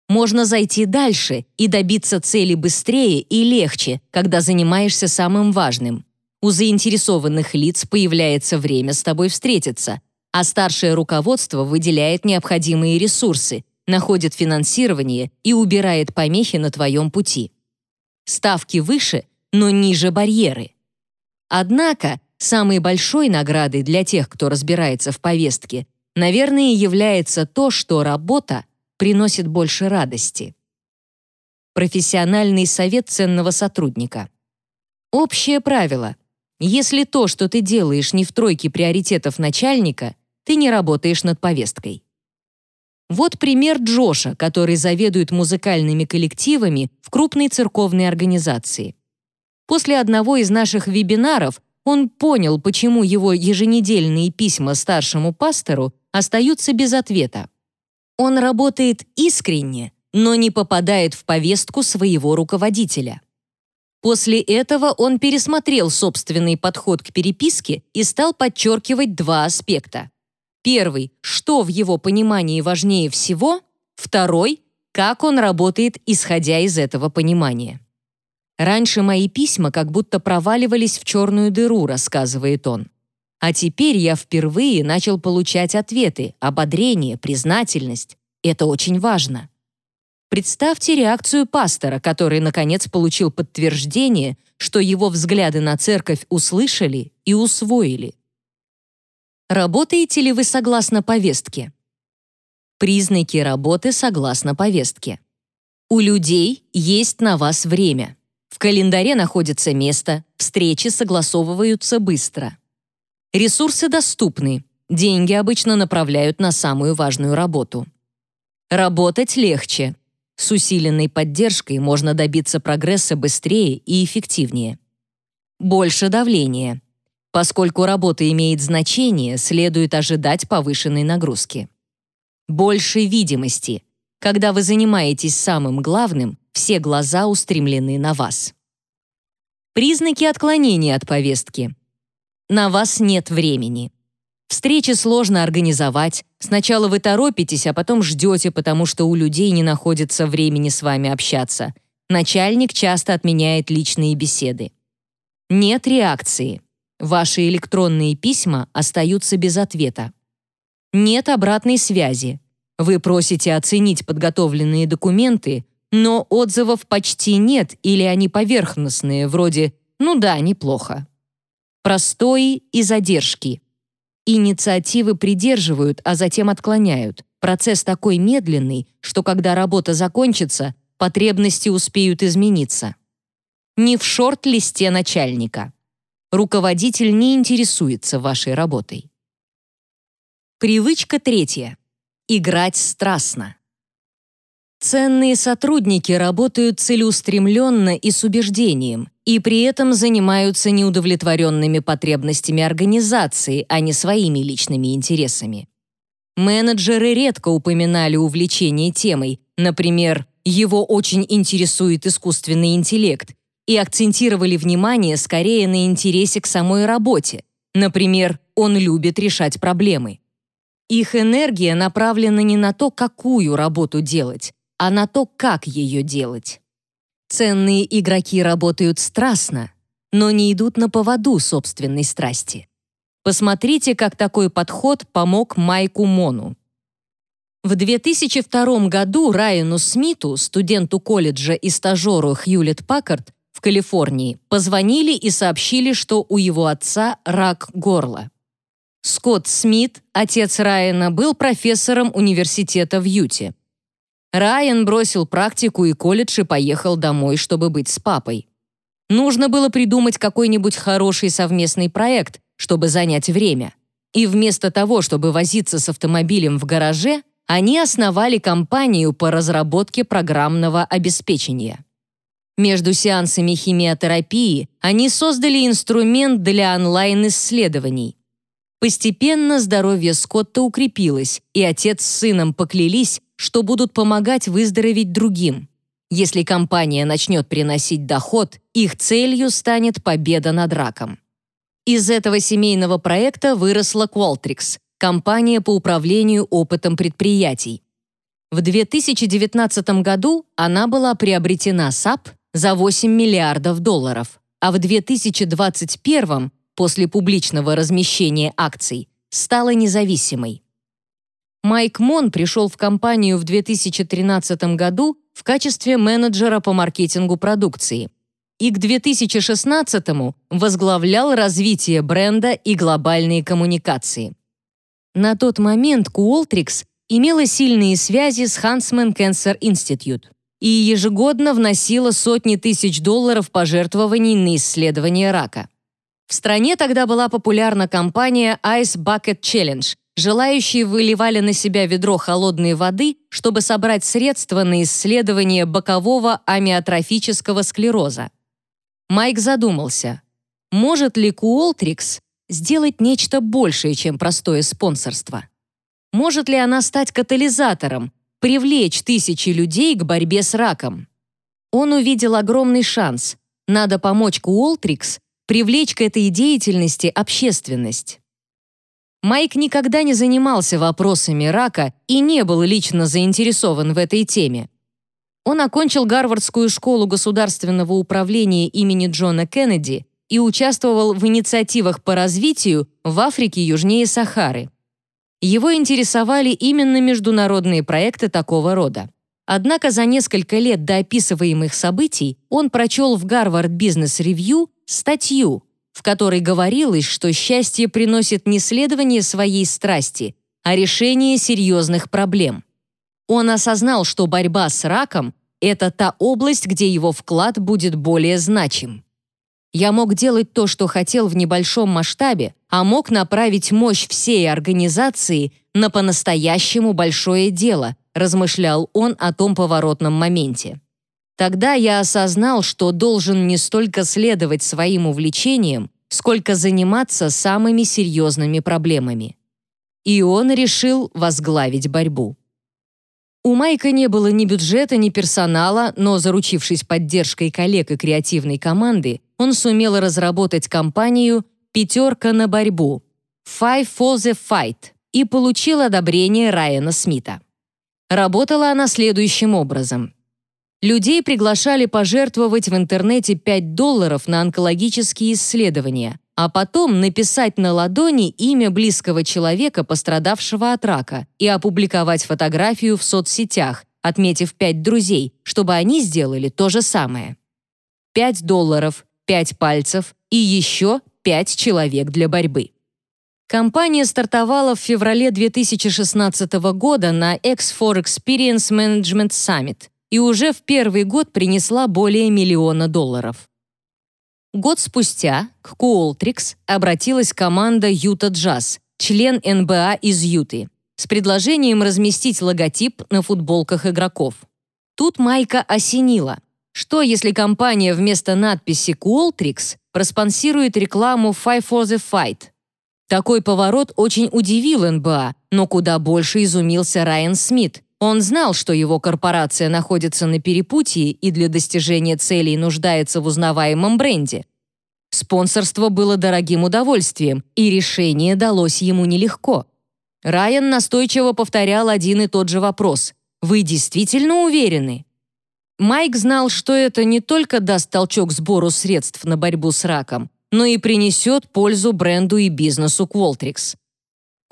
Можно зайти дальше и добиться цели быстрее и легче, когда занимаешься самым важным. У заинтересованных лиц появляется время с тобой встретиться, а старшее руководство выделяет необходимые ресурсы, находит финансирование и убирает помехи на твоем пути. Ставки выше, но ниже барьеры. Однако, самой большой наградой для тех, кто разбирается в повестке, наверное, является то, что работа приносит больше радости. Профессиональный совет ценного сотрудника. Общее правило. Если то, что ты делаешь, не в тройке приоритетов начальника, ты не работаешь над повесткой. Вот пример Джоша, который заведует музыкальными коллективами в крупной церковной организации. После одного из наших вебинаров он понял, почему его еженедельные письма старшему пастору остаются без ответа. Он работает искренне, но не попадает в повестку своего руководителя. После этого он пересмотрел собственный подход к переписке и стал подчеркивать два аспекта. Первый — что в его понимании важнее всего. Второй — как он работает, исходя из этого понимания. «Раньше мои письма как будто проваливались в черную дыру», — рассказывает он. А теперь я впервые начал получать ответы, ободрение, признательность. Это очень важно. Представьте реакцию пастора, который, наконец, получил подтверждение, что его взгляды на церковь услышали и усвоили. Работаете ли вы согласно повестке? Признаки работы согласно повестке. У людей есть на вас время. В календаре находится место, встречи согласовываются быстро. Ресурсы доступны. Деньги обычно направляют на самую важную работу. Работать легче. С усиленной поддержкой можно добиться прогресса быстрее и эффективнее. Больше давления. Поскольку работа имеет значение, следует ожидать повышенной нагрузки. Больше видимости. Когда вы занимаетесь самым главным, все глаза устремлены на вас. Признаки отклонения от повестки. На вас нет времени. Встречи сложно организовать. Сначала вы торопитесь, а потом ждете, потому что у людей не находится времени с вами общаться. Начальник часто отменяет личные беседы. Нет реакции. Ваши электронные письма остаются без ответа. Нет обратной связи. Вы просите оценить подготовленные документы, но отзывов почти нет или они поверхностные, вроде «ну да, неплохо». Простои и задержки. Инициативы придерживают, а затем отклоняют. Процесс такой медленный, что когда работа закончится, потребности успеют измениться. Не в шорт-листе начальника. Руководитель не интересуется вашей работой. Привычка третья. Играть страстно. Ценные сотрудники работают целеустремленно и с убеждением, и при этом занимаются неудовлетворенными потребностями организации, а не своими личными интересами. Менеджеры редко упоминали увлечение темой, например, его очень интересует искусственный интеллект, и акцентировали внимание скорее на интересе к самой работе. Например, он любит решать проблемы. Их энергия направлена не на то, какую работу делать, а на то, как ее делать. Ценные игроки работают страстно, но не идут на поводу собственной страсти. Посмотрите, как такой подход помог Майку Мону. В 2002 году Райану Смиту, студенту колледжа и стажеру Хьюлет Паккард в Калифорнии, позвонили и сообщили, что у его отца рак горла. Скотт Смит, отец Райана, был профессором университета в Юте. Райан бросил практику и колледж и поехал домой, чтобы быть с папой. Нужно было придумать какой-нибудь хороший совместный проект, чтобы занять время. И вместо того, чтобы возиться с автомобилем в гараже, они основали компанию по разработке программного обеспечения. Между сеансами химиотерапии они создали инструмент для онлайн-исследований. Постепенно здоровье Скотта укрепилось, и отец с сыном поклялись, что будут помогать выздороветь другим. Если компания начнет приносить доход, их целью станет победа над раком. Из этого семейного проекта выросла Qualtrics, компания по управлению опытом предприятий. В 2019 году она была приобретена SAP за 8 миллиардов долларов, а в 2021 после публичного размещения акций, стала независимой. Майк Мон пришел в компанию в 2013 году в качестве менеджера по маркетингу продукции и к 2016 возглавлял развитие бренда и глобальные коммуникации. На тот момент Qualtrics имела сильные связи с Huntsman Cancer Institute и ежегодно вносила сотни тысяч долларов пожертвований на исследование рака. В стране тогда была популярна компания Ice Bucket Challenge. Желающие выливали на себя ведро холодной воды, чтобы собрать средства на исследование бокового амиотрофического склероза. Майк задумался, может ли Qualtrics сделать нечто большее, чем простое спонсорство? Может ли она стать катализатором, привлечь тысячи людей к борьбе с раком? Он увидел огромный шанс. Надо помочь Qualtrics привлечь к этой деятельности общественность. Майк никогда не занимался вопросами рака и не был лично заинтересован в этой теме. Он окончил Гарвардскую школу государственного управления имени Джона Кеннеди и участвовал в инициативах по развитию в Африке южнее Сахары. Его интересовали именно международные проекты такого рода. Однако за несколько лет до описываемых событий он прочел в Гарвард Бизнес Ревью статью, в которой говорилось, что счастье приносит не следование своей страсти, а решение серьезных проблем. Он осознал, что борьба с раком — это та область, где его вклад будет более значим. Я мог делать то, что хотел в небольшом масштабе, а мог направить мощь всей организации на по-настоящему большое дело, размышлял он о том поворотном моменте. Тогда я осознал, что должен не столько следовать своим увлечениям, сколько заниматься самыми серьезными проблемами. И он решил возглавить борьбу. У Майка не было ни бюджета, ни персонала, но, заручившись поддержкой коллег и креативной команды, он сумел разработать компанию «Пятерка на борьбу» «Five for the Fight» и получил одобрение Райана Смита. Работала она следующим образом. Людей приглашали пожертвовать в интернете 5 долларов на онкологические исследования, а потом написать на ладони имя близкого человека, пострадавшего от рака, и опубликовать фотографию в соцсетях, отметив 5 друзей, чтобы они сделали то же самое. 5 долларов, 5 пальцев и еще 5 человек для борьбы. Компания стартовала в феврале 2016 года на X4 Experience Management Summit – и уже в первый год принесла более миллиона долларов. Год спустя к Qualtrics обратилась команда Юта Джаз, член НБА из Юты, с предложением разместить логотип на футболках игроков. Тут Майка осенила. Что, если компания вместо надписи Qualtrics проспонсирует рекламу Five for the Fight? Такой поворот очень удивил НБА, Но куда больше изумился Райан Смит. Он знал, что его корпорация находится на перепутье и для достижения целей нуждается в узнаваемом бренде. Спонсорство было дорогим удовольствием, и решение далось ему нелегко. Райан настойчиво повторял один и тот же вопрос. «Вы действительно уверены?» Майк знал, что это не только даст толчок сбору средств на борьбу с раком, но и принесет пользу бренду и бизнесу Qualtrics.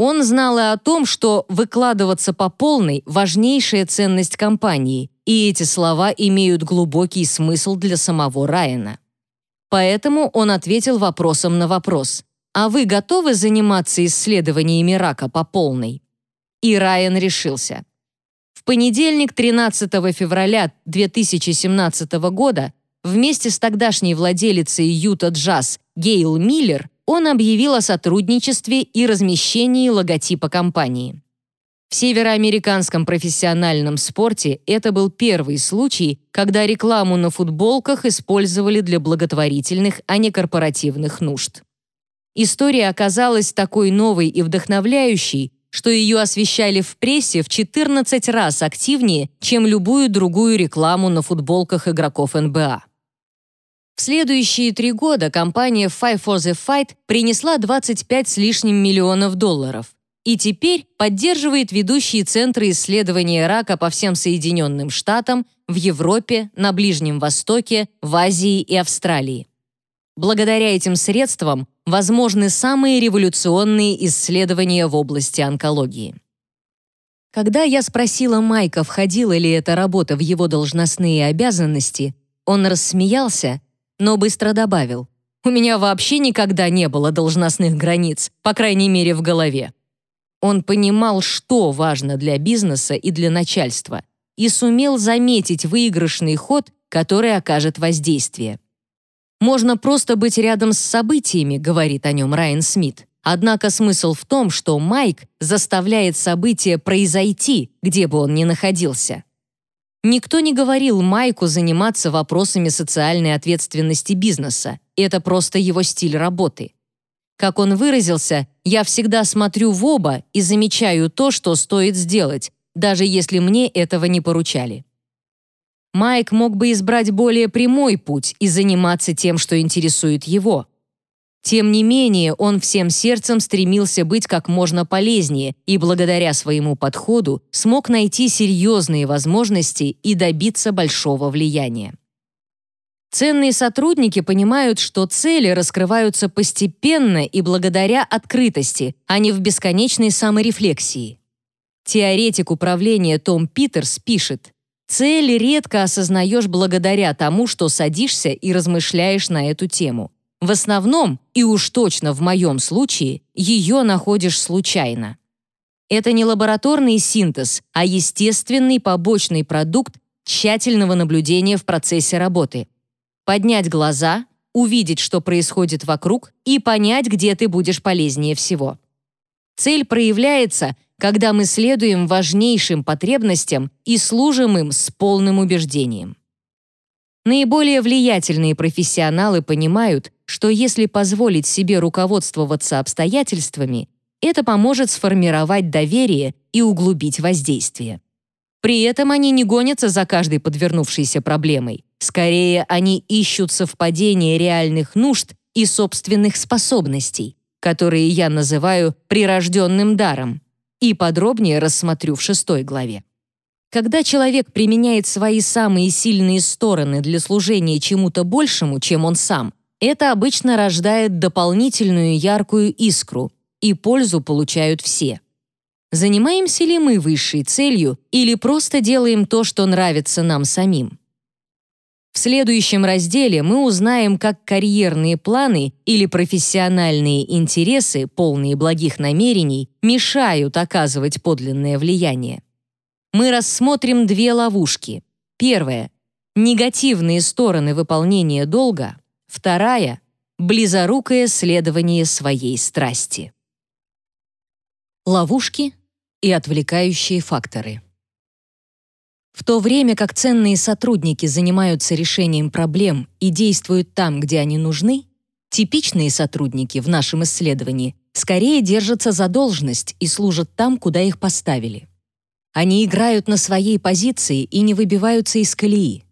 Он знал и о том, что выкладываться по полной – важнейшая ценность компании, и эти слова имеют глубокий смысл для самого Райана. Поэтому он ответил вопросом на вопрос. «А вы готовы заниматься исследованиями рака по полной?» И Райан решился. В понедельник, 13 февраля 2017 года, вместе с тогдашней владелицей Юта Джаз Гейл Миллер, он объявил о сотрудничестве и размещении логотипа компании. В североамериканском профессиональном спорте это был первый случай, когда рекламу на футболках использовали для благотворительных, а не корпоративных нужд. История оказалась такой новой и вдохновляющей, что ее освещали в прессе в 14 раз активнее, чем любую другую рекламу на футболках игроков НБА. В следующие три года компания Five for the Fight принесла 25 с лишним миллионов долларов и теперь поддерживает ведущие центры исследования рака по всем Соединенным Штатам, в Европе, на Ближнем Востоке, в Азии и Австралии. Благодаря этим средствам возможны самые революционные исследования в области онкологии. Когда я спросила Майка, входила ли эта работа в его должностные обязанности, он рассмеялся но быстро добавил. «У меня вообще никогда не было должностных границ, по крайней мере, в голове». Он понимал, что важно для бизнеса и для начальства, и сумел заметить выигрышный ход, который окажет воздействие. «Можно просто быть рядом с событиями», — говорит о нем Райан Смит. Однако смысл в том, что Майк заставляет события произойти, где бы он ни находился. Никто не говорил Майку заниматься вопросами социальной ответственности бизнеса. Это просто его стиль работы. Как он выразился, я всегда смотрю в оба и замечаю то, что стоит сделать, даже если мне этого не поручали. Майк мог бы избрать более прямой путь и заниматься тем, что интересует его. Тем не менее, он всем сердцем стремился быть как можно полезнее и благодаря своему подходу смог найти серьезные возможности и добиться большого влияния. Ценные сотрудники понимают, что цели раскрываются постепенно и благодаря открытости, а не в бесконечной саморефлексии. Теоретик управления Том Питерс пишет, «Цель редко осознаешь благодаря тому, что садишься и размышляешь на эту тему. В основном, и уж точно в моем случае, ее находишь случайно. Это не лабораторный синтез, а естественный побочный продукт тщательного наблюдения в процессе работы. Поднять глаза, увидеть, что происходит вокруг, и понять, где ты будешь полезнее всего. Цель проявляется, когда мы следуем важнейшим потребностям и служим им с полным убеждением. Наиболее влиятельные профессионалы понимают, что если позволить себе руководствоваться обстоятельствами, это поможет сформировать доверие и углубить воздействие. При этом они не гонятся за каждой подвернувшейся проблемой. Скорее, они ищут совпадение реальных нужд и собственных способностей, которые я называю прирожденным даром, и подробнее рассмотрю в шестой главе. Когда человек применяет свои самые сильные стороны для служения чему-то большему, чем он сам, это обычно рождает дополнительную яркую искру, и пользу получают все. Занимаемся ли мы высшей целью или просто делаем то, что нравится нам самим? В следующем разделе мы узнаем, как карьерные планы или профессиональные интересы, полные благих намерений, мешают оказывать подлинное влияние. Мы рассмотрим две ловушки. Первая — негативные стороны выполнения долга, Вторая — близорукое следование своей страсти. Ловушки и отвлекающие факторы. В то время как ценные сотрудники занимаются решением проблем и действуют там, где они нужны, типичные сотрудники в нашем исследовании скорее держатся за должность и служат там, куда их поставили. Они играют на своей позиции и не выбиваются из колеи.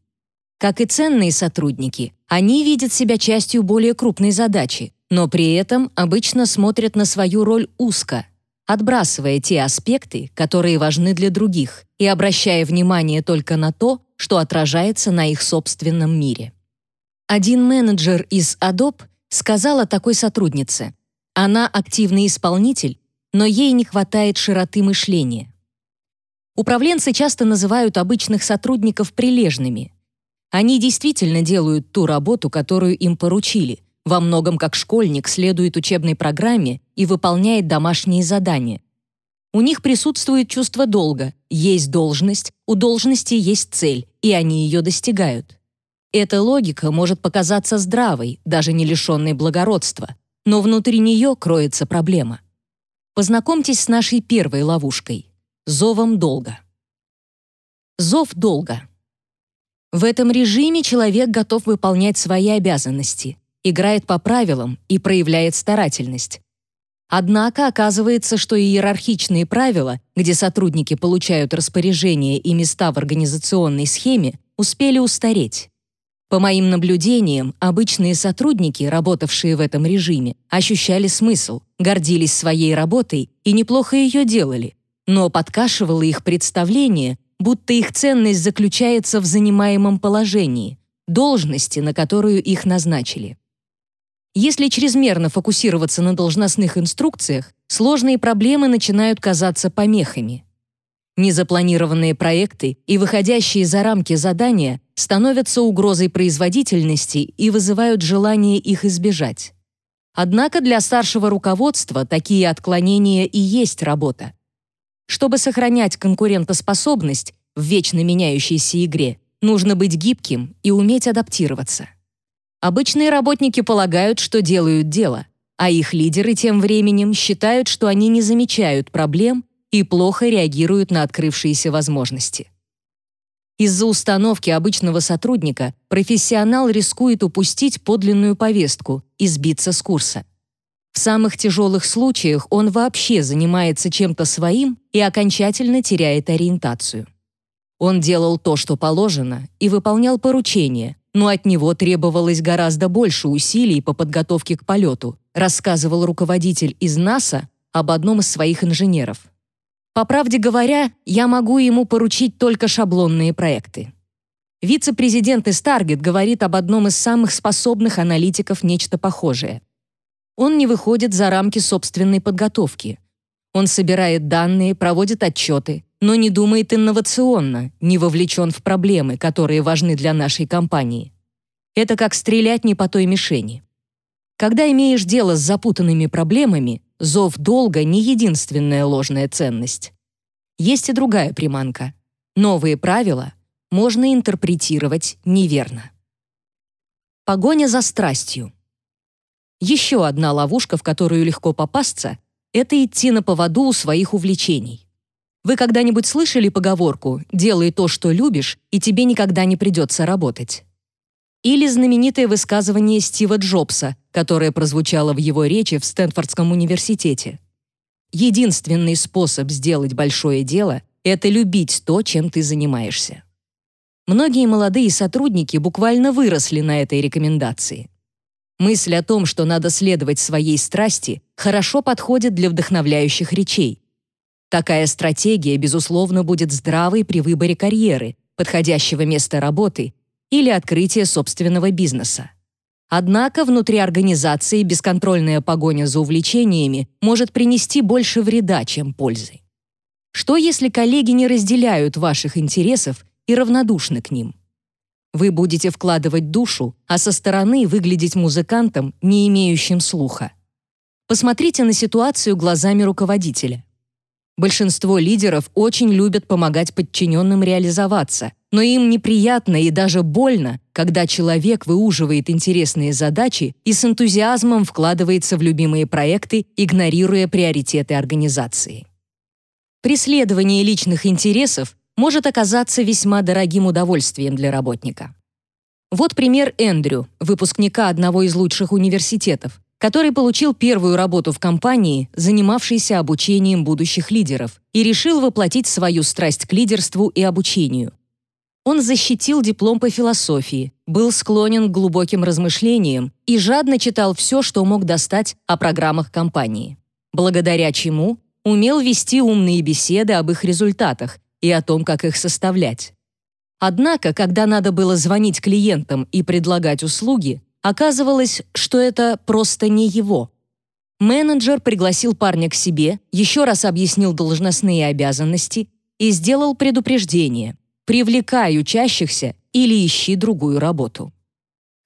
Как и ценные сотрудники, они видят себя частью более крупной задачи, но при этом обычно смотрят на свою роль узко, отбрасывая те аспекты, которые важны для других, и обращая внимание только на то, что отражается на их собственном мире. Один менеджер из Adobe сказал о такой сотруднице. Она активный исполнитель, но ей не хватает широты мышления. Управленцы часто называют обычных сотрудников прилежными. Они действительно делают ту работу, которую им поручили, во многом как школьник следует учебной программе и выполняет домашние задания. У них присутствует чувство долга, есть должность, у должности есть цель, и они ее достигают. Эта логика может показаться здравой, даже не лишенной благородства, но внутри нее кроется проблема. Познакомьтесь с нашей первой ловушкой — зовом долга. Зов долга. В этом режиме человек готов выполнять свои обязанности, играет по правилам и проявляет старательность. Однако оказывается, что иерархичные правила, где сотрудники получают распоряжения и места в организационной схеме, успели устареть. По моим наблюдениям, обычные сотрудники, работавшие в этом режиме, ощущали смысл, гордились своей работой и неплохо ее делали, но подкашивало их представление, будто их ценность заключается в занимаемом положении, должности, на которую их назначили. Если чрезмерно фокусироваться на должностных инструкциях, сложные проблемы начинают казаться помехами. Незапланированные проекты и выходящие за рамки задания становятся угрозой производительности и вызывают желание их избежать. Однако для старшего руководства такие отклонения и есть работа. Чтобы сохранять конкурентоспособность в вечно меняющейся игре, нужно быть гибким и уметь адаптироваться. Обычные работники полагают, что делают дело, а их лидеры тем временем считают, что они не замечают проблем и плохо реагируют на открывшиеся возможности. Из-за установки обычного сотрудника профессионал рискует упустить подлинную повестку и сбиться с курса. В самых тяжелых случаях он вообще занимается чем-то своим и окончательно теряет ориентацию. Он делал то, что положено, и выполнял поручения, но от него требовалось гораздо больше усилий по подготовке к полету, рассказывал руководитель из НАСА об одном из своих инженеров. По правде говоря, я могу ему поручить только шаблонные проекты. Вице-президент из Target говорит об одном из самых способных аналитиков нечто похожее. Он не выходит за рамки собственной подготовки. Он собирает данные, проводит отчеты, но не думает инновационно, не вовлечен в проблемы, которые важны для нашей компании. Это как стрелять не по той мишени. Когда имеешь дело с запутанными проблемами, зов долга не единственная ложная ценность. Есть и другая приманка. Новые правила можно интерпретировать неверно. Погоня за страстью. Еще одна ловушка, в которую легко попасться, это идти на поводу у своих увлечений. Вы когда-нибудь слышали поговорку «делай то, что любишь, и тебе никогда не придется работать»? Или знаменитое высказывание Стива Джобса, которое прозвучало в его речи в Стэнфордском университете. Единственный способ сделать большое дело — это любить то, чем ты занимаешься. Многие молодые сотрудники буквально выросли на этой рекомендации. Мысль о том, что надо следовать своей страсти, хорошо подходит для вдохновляющих речей, Такая стратегия, безусловно, будет здравой при выборе карьеры, подходящего места работы или открытия собственного бизнеса. Однако внутри организации бесконтрольная погоня за увлечениями может принести больше вреда, чем пользы. Что если коллеги не разделяют ваших интересов и равнодушны к ним? Вы будете вкладывать душу, а со стороны выглядеть музыкантом, не имеющим слуха. Посмотрите на ситуацию глазами руководителя. Большинство лидеров очень любят помогать подчиненным реализоваться, но им неприятно и даже больно, когда человек выуживает интересные задачи и с энтузиазмом вкладывается в любимые проекты, игнорируя приоритеты организации. Преследование личных интересов может оказаться весьма дорогим удовольствием для работника. Вот пример Эндрю, выпускника одного из лучших университетов, который получил первую работу в компании, занимавшейся обучением будущих лидеров, и решил воплотить свою страсть к лидерству и обучению. Он защитил диплом по философии, был склонен к глубоким размышлениям и жадно читал все, что мог достать о программах компании. Благодаря чему умел вести умные беседы об их результатах и о том, как их составлять. Однако, когда надо было звонить клиентам и предлагать услуги, оказывалось, что это просто не его. Менеджер пригласил парня к себе, еще раз объяснил должностные обязанности и сделал предупреждение привлекай учащихся или ищи другую работу.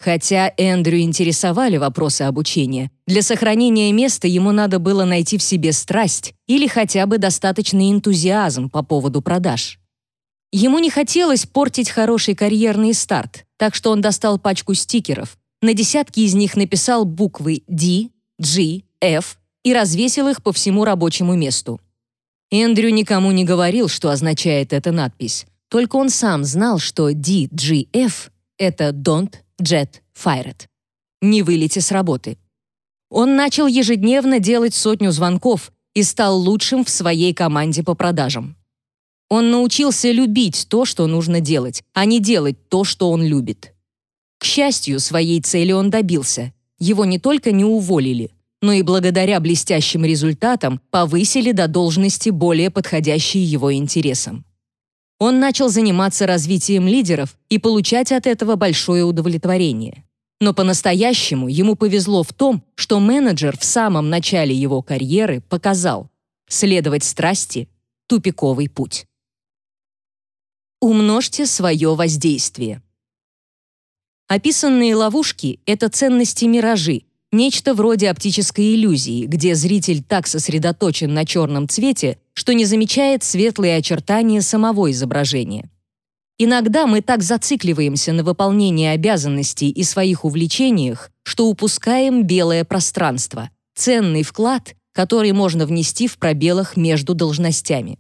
Хотя Эндрю интересовали вопросы обучения, для сохранения места ему надо было найти в себе страсть или хотя бы достаточный энтузиазм по поводу продаж. Ему не хотелось портить хороший карьерный старт, так что он достал пачку стикеров. На десятки из них написал буквы D, G, F и развесил их по всему рабочему месту. Эндрю никому не говорил, что означает эта надпись, только он сам знал, что DGF — это Don't Jet Fired. Не вылети с работы. Он начал ежедневно делать сотню звонков и стал лучшим в своей команде по продажам. Он научился любить то, что нужно делать, а не делать то, что он любит. К счастью, своей цели он добился. Его не только не уволили, но и благодаря блестящим результатам повысили до должности, более подходящей его интересам. Он начал заниматься развитием лидеров и получать от этого большое удовлетворение. Но по-настоящему ему повезло в том, что менеджер в самом начале его карьеры показал следовать страсти – тупиковый путь. Умножьте свое воздействие. Описанные ловушки — это ценности-миражи, Нечто вроде оптической иллюзии, где зритель так сосредоточен на черном цвете, что не замечает светлые очертания самого изображения. Иногда мы так зацикливаемся на выполнении обязанностей и своих увлечениях, что упускаем белое пространство, ценный вклад, который можно внести в пробелах между должностями.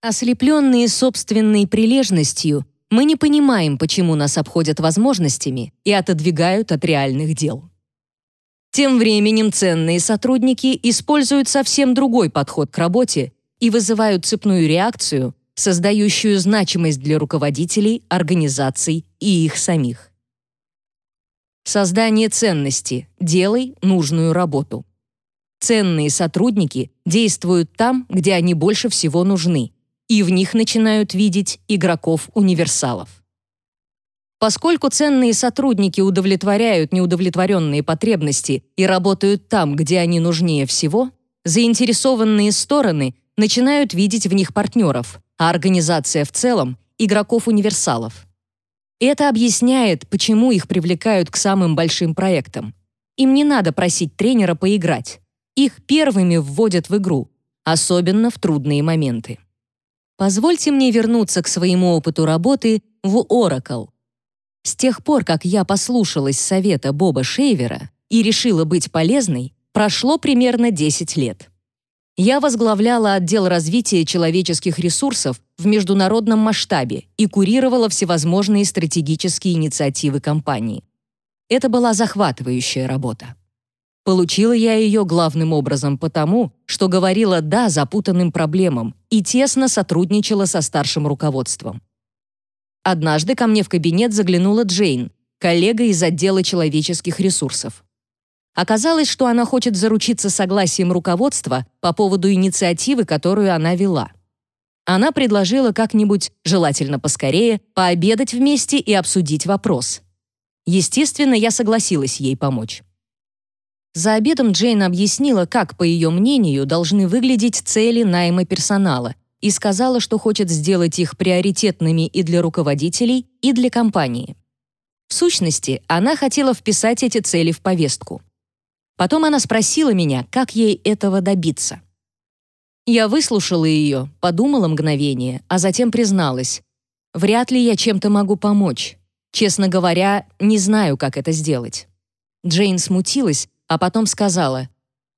Ослепленные собственной прилежностью, мы не понимаем, почему нас обходят возможностями и отодвигают от реальных дел. Тем временем ценные сотрудники используют совсем другой подход к работе и вызывают цепную реакцию, создающую значимость для руководителей, организаций и их самих. Создание ценности. Делай нужную работу. Ценные сотрудники действуют там, где они больше всего нужны, и в них начинают видеть игроков-универсалов. Поскольку ценные сотрудники удовлетворяют неудовлетворенные потребности и работают там, где они нужнее всего, заинтересованные стороны начинают видеть в них партнеров, а организация в целом — игроков-универсалов. Это объясняет, почему их привлекают к самым большим проектам. Им не надо просить тренера поиграть. Их первыми вводят в игру, особенно в трудные моменты. Позвольте мне вернуться к своему опыту работы в Oracle, с тех пор, как я послушалась совета Боба Шейвера и решила быть полезной, прошло примерно 10 лет. Я возглавляла отдел развития человеческих ресурсов в международном масштабе и курировала всевозможные стратегические инициативы компании. Это была захватывающая работа. Получила я ее главным образом потому, что говорила «да» запутанным проблемам и тесно сотрудничала со старшим руководством. Однажды ко мне в кабинет заглянула Джейн, коллега из отдела человеческих ресурсов. Оказалось, что она хочет заручиться согласием руководства по поводу инициативы, которую она вела. Она предложила как-нибудь, желательно поскорее, пообедать вместе и обсудить вопрос. Естественно, я согласилась ей помочь. За обедом Джейн объяснила, как, по ее мнению, должны выглядеть цели найма персонала и сказала, что хочет сделать их приоритетными и для руководителей, и для компании. В сущности, она хотела вписать эти цели в повестку. Потом она спросила меня, как ей этого добиться. Я выслушала ее, подумала мгновение, а затем призналась. Вряд ли я чем-то могу помочь. Честно говоря, не знаю, как это сделать. Джейн смутилась, а потом сказала,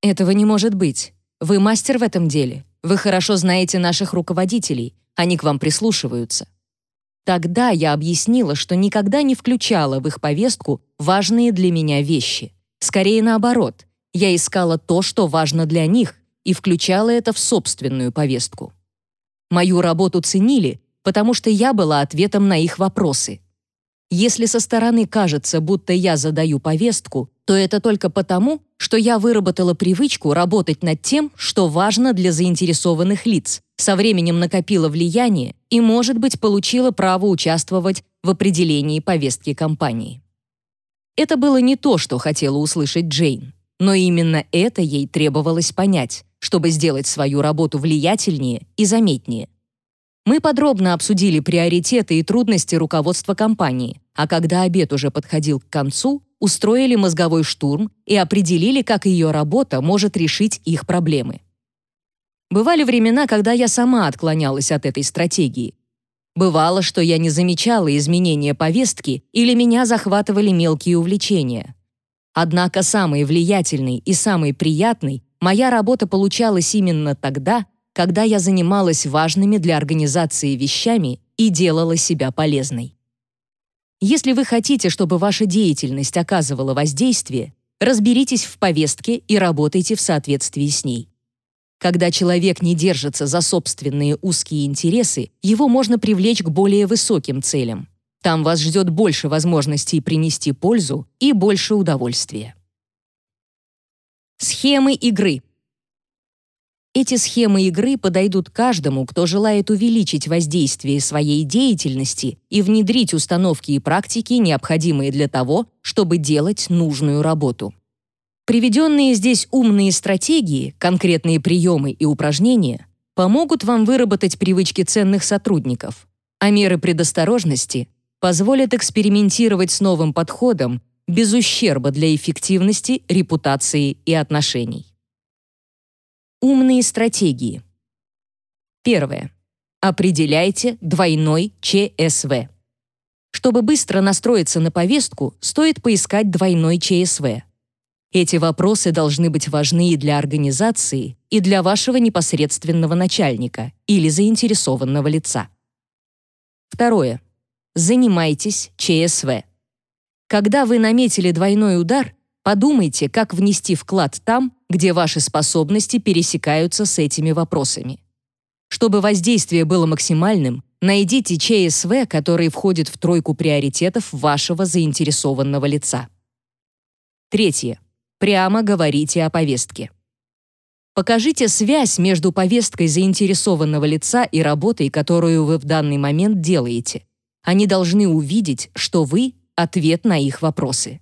«Этого не может быть. Вы мастер в этом деле. Вы хорошо знаете наших руководителей, они к вам прислушиваются. Тогда я объяснила, что никогда не включала в их повестку важные для меня вещи. Скорее наоборот, я искала то, что важно для них, и включала это в собственную повестку. Мою работу ценили, потому что я была ответом на их вопросы. Если со стороны кажется, будто я задаю повестку, то это только потому, что я выработала привычку работать над тем, что важно для заинтересованных лиц, со временем накопила влияние и, может быть, получила право участвовать в определении повестки компании. Это было не то, что хотела услышать Джейн, но именно это ей требовалось понять, чтобы сделать свою работу влиятельнее и заметнее. Мы подробно обсудили приоритеты и трудности руководства компании, а когда обед уже подходил к концу, устроили мозговой штурм и определили, как ее работа может решить их проблемы. Бывали времена, когда я сама отклонялась от этой стратегии. Бывало, что я не замечала изменения повестки или меня захватывали мелкие увлечения. Однако самой влиятельной и самой приятной моя работа получалась именно тогда, когда я занималась важными для организации вещами и делала себя полезной. Если вы хотите, чтобы ваша деятельность оказывала воздействие, разберитесь в повестке и работайте в соответствии с ней. Когда человек не держится за собственные узкие интересы, его можно привлечь к более высоким целям. Там вас ждет больше возможностей принести пользу и больше удовольствия. Схемы игры. Эти схемы игры подойдут каждому, кто желает увеличить воздействие своей деятельности и внедрить установки и практики, необходимые для того, чтобы делать нужную работу. Приведенные здесь умные стратегии, конкретные приемы и упражнения помогут вам выработать привычки ценных сотрудников, а меры предосторожности позволят экспериментировать с новым подходом без ущерба для эффективности, репутации и отношений. Умные стратегии. Первое. Определяйте двойной ЧСВ. Чтобы быстро настроиться на повестку, стоит поискать двойной ЧСВ. Эти вопросы должны быть важны и для организации, и для вашего непосредственного начальника или заинтересованного лица. Второе. Занимайтесь ЧСВ. Когда вы наметили двойной удар, Подумайте, как внести вклад там, где ваши способности пересекаются с этими вопросами. Чтобы воздействие было максимальным, найдите ЧСВ, который входит в тройку приоритетов вашего заинтересованного лица. Третье. Прямо говорите о повестке. Покажите связь между повесткой заинтересованного лица и работой, которую вы в данный момент делаете. Они должны увидеть, что вы — ответ на их вопросы.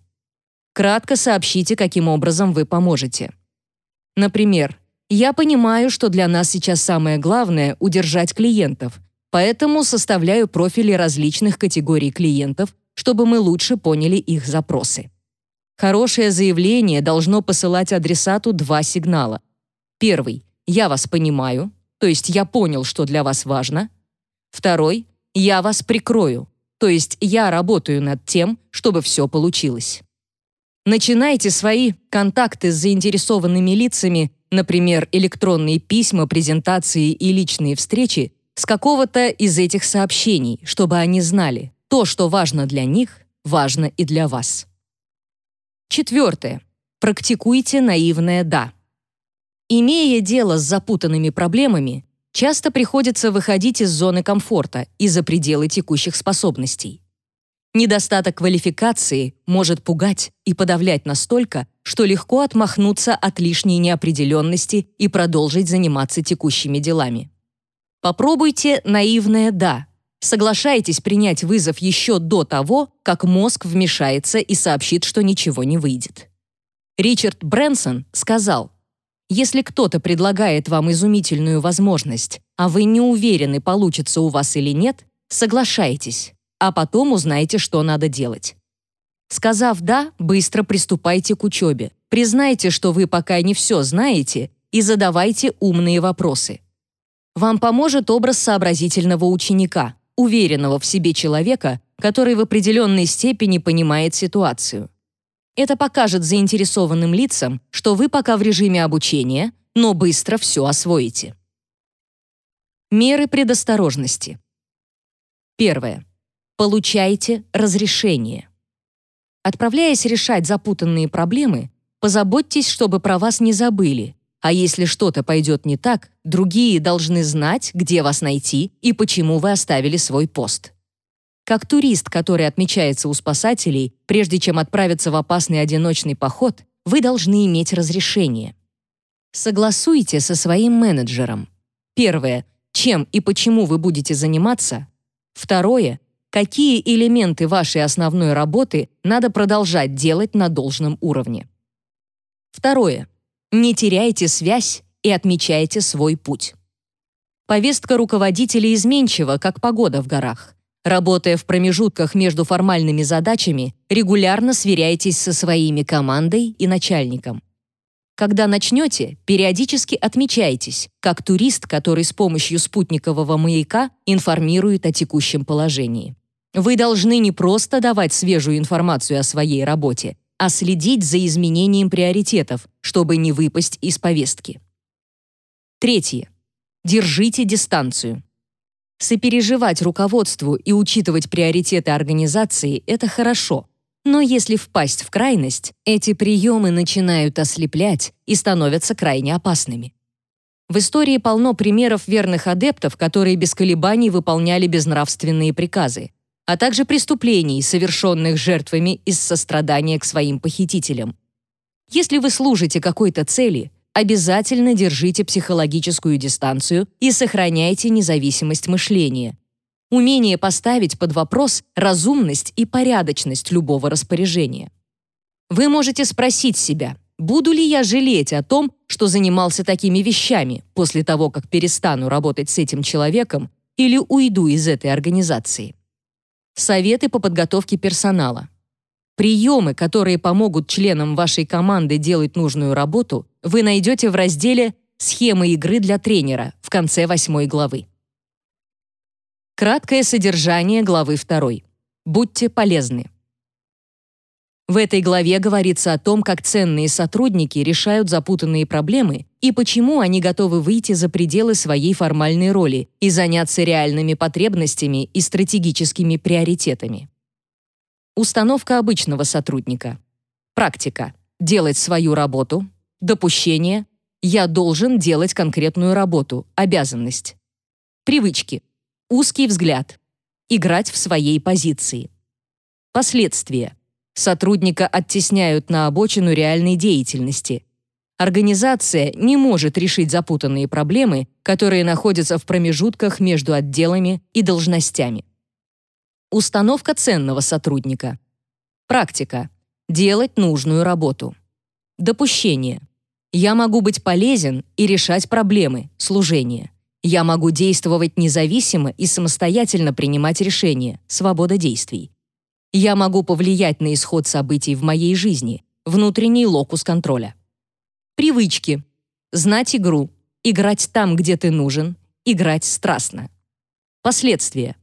Кратко сообщите, каким образом вы поможете. Например, я понимаю, что для нас сейчас самое главное — удержать клиентов, поэтому составляю профили различных категорий клиентов, чтобы мы лучше поняли их запросы. Хорошее заявление должно посылать адресату два сигнала. Первый — «Я вас понимаю», то есть я понял, что для вас важно. Второй — «Я вас прикрою», то есть я работаю над тем, чтобы все получилось. Начинайте свои контакты с заинтересованными лицами, например, электронные письма, презентации и личные встречи, с какого-то из этих сообщений, чтобы они знали, то, что важно для них, важно и для вас. Четвертое. Практикуйте наивное «да». Имея дело с запутанными проблемами, часто приходится выходить из зоны комфорта и за пределы текущих способностей. Недостаток квалификации может пугать и подавлять настолько, что легко отмахнуться от лишней неопределенности и продолжить заниматься текущими делами. Попробуйте наивное «да». Соглашайтесь принять вызов еще до того, как мозг вмешается и сообщит, что ничего не выйдет. Ричард Брэнсон сказал, «Если кто-то предлагает вам изумительную возможность, а вы не уверены, получится у вас или нет, соглашайтесь а потом узнаете, что надо делать. Сказав «да», быстро приступайте к учебе. Признайте, что вы пока не все знаете, и задавайте умные вопросы. Вам поможет образ сообразительного ученика, уверенного в себе человека, который в определенной степени понимает ситуацию. Это покажет заинтересованным лицам, что вы пока в режиме обучения, но быстро все освоите. Меры предосторожности. Первое. Получайте разрешение. Отправляясь решать запутанные проблемы, Позаботьтесь, чтобы про вас не забыли. А если что-то пойдет не так, другие должны знать, где вас найти и почему вы оставили свой пост. Как турист, который отмечается у спасателей, прежде чем отправиться в опасный одиночный поход, вы должны иметь разрешение. Согласуйте со своим менеджером. Первое. Чем и почему вы будете заниматься. Второе. Какие элементы вашей основной работы надо продолжать делать на должном уровне. Второе. Не теряйте связь и отмечайте свой путь. Повестка руководителя изменчива, как погода в горах. Работая в промежутках между формальными задачами, регулярно сверяйтесь со своими командой и начальником. Когда начнете, периодически отмечайтесь, как турист, который с помощью спутникового маяка информирует о текущем положении. Вы должны не просто давать свежую информацию о своей работе, а следить за изменением приоритетов, чтобы не выпасть из повестки. Третье. Держите дистанцию. Сопереживать руководству и учитывать приоритеты организации — это хорошо. Но если впасть в крайность, эти приемы начинают ослеплять и становятся крайне опасными. В истории полно примеров верных адептов, которые без колебаний выполняли безнравственные приказы а также преступлений, совершенных жертвами из сострадания к своим похитителям. Если вы служите какой-то цели, обязательно держите психологическую дистанцию и сохраняйте независимость мышления. Умение поставить под вопрос разумность и порядочность любого распоряжения. Вы можете спросить себя, буду ли я жалеть о том, что занимался такими вещами после того, как перестану работать с этим человеком или уйду из этой организации. Советы по подготовке персонала. Приемы, которые помогут членам вашей команды делать нужную работу, вы найдете в разделе «Схемы игры для тренера» в конце восьмой главы. Краткое содержание главы 2. Будьте полезны. В этой главе говорится о том, как ценные сотрудники решают запутанные проблемы и почему они готовы выйти за пределы своей формальной роли и заняться реальными потребностями и стратегическими приоритетами. Установка обычного сотрудника. Практика. Делать свою работу. Допущение. Я должен делать конкретную работу. Обязанность. Привычки. Узкий взгляд. Играть в своей позиции. Последствия. Сотрудника оттесняют на обочину реальной деятельности. Организация не может решить запутанные проблемы, которые находятся в промежутках между отделами и должностями. Установка ценного сотрудника. Практика. Делать нужную работу. Допущение. Я могу быть полезен и решать проблемы, служение. Я могу действовать независимо и самостоятельно принимать решения, свобода действий. Я могу повлиять на исход событий в моей жизни, внутренний локус контроля. Привычки. Знать игру, играть там, где ты нужен, играть страстно. Последствия.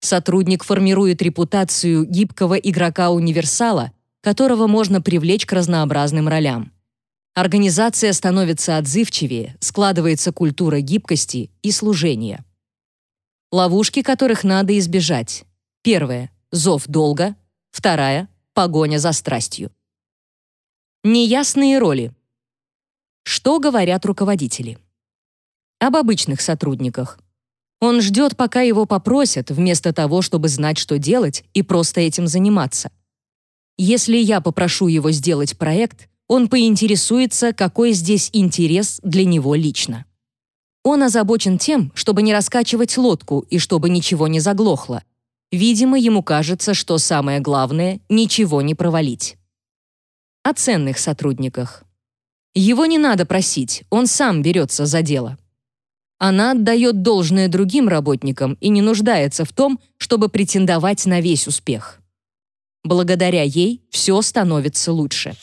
Сотрудник формирует репутацию гибкого игрока-универсала, которого можно привлечь к разнообразным ролям. Организация становится отзывчивее, складывается культура гибкости и служения. Ловушки, которых надо избежать. Первое зов долга, вторая — погоня за страстью. Неясные роли. Что говорят руководители? Об обычных сотрудниках. Он ждет, пока его попросят, вместо того, чтобы знать, что делать, и просто этим заниматься. Если я попрошу его сделать проект, он поинтересуется, какой здесь интерес для него лично. Он озабочен тем, чтобы не раскачивать лодку и чтобы ничего не заглохло, Видимо, ему кажется, что самое главное — ничего не провалить. О ценных сотрудниках. Его не надо просить, он сам берется за дело. Она отдает должное другим работникам и не нуждается в том, чтобы претендовать на весь успех. Благодаря ей все становится лучше.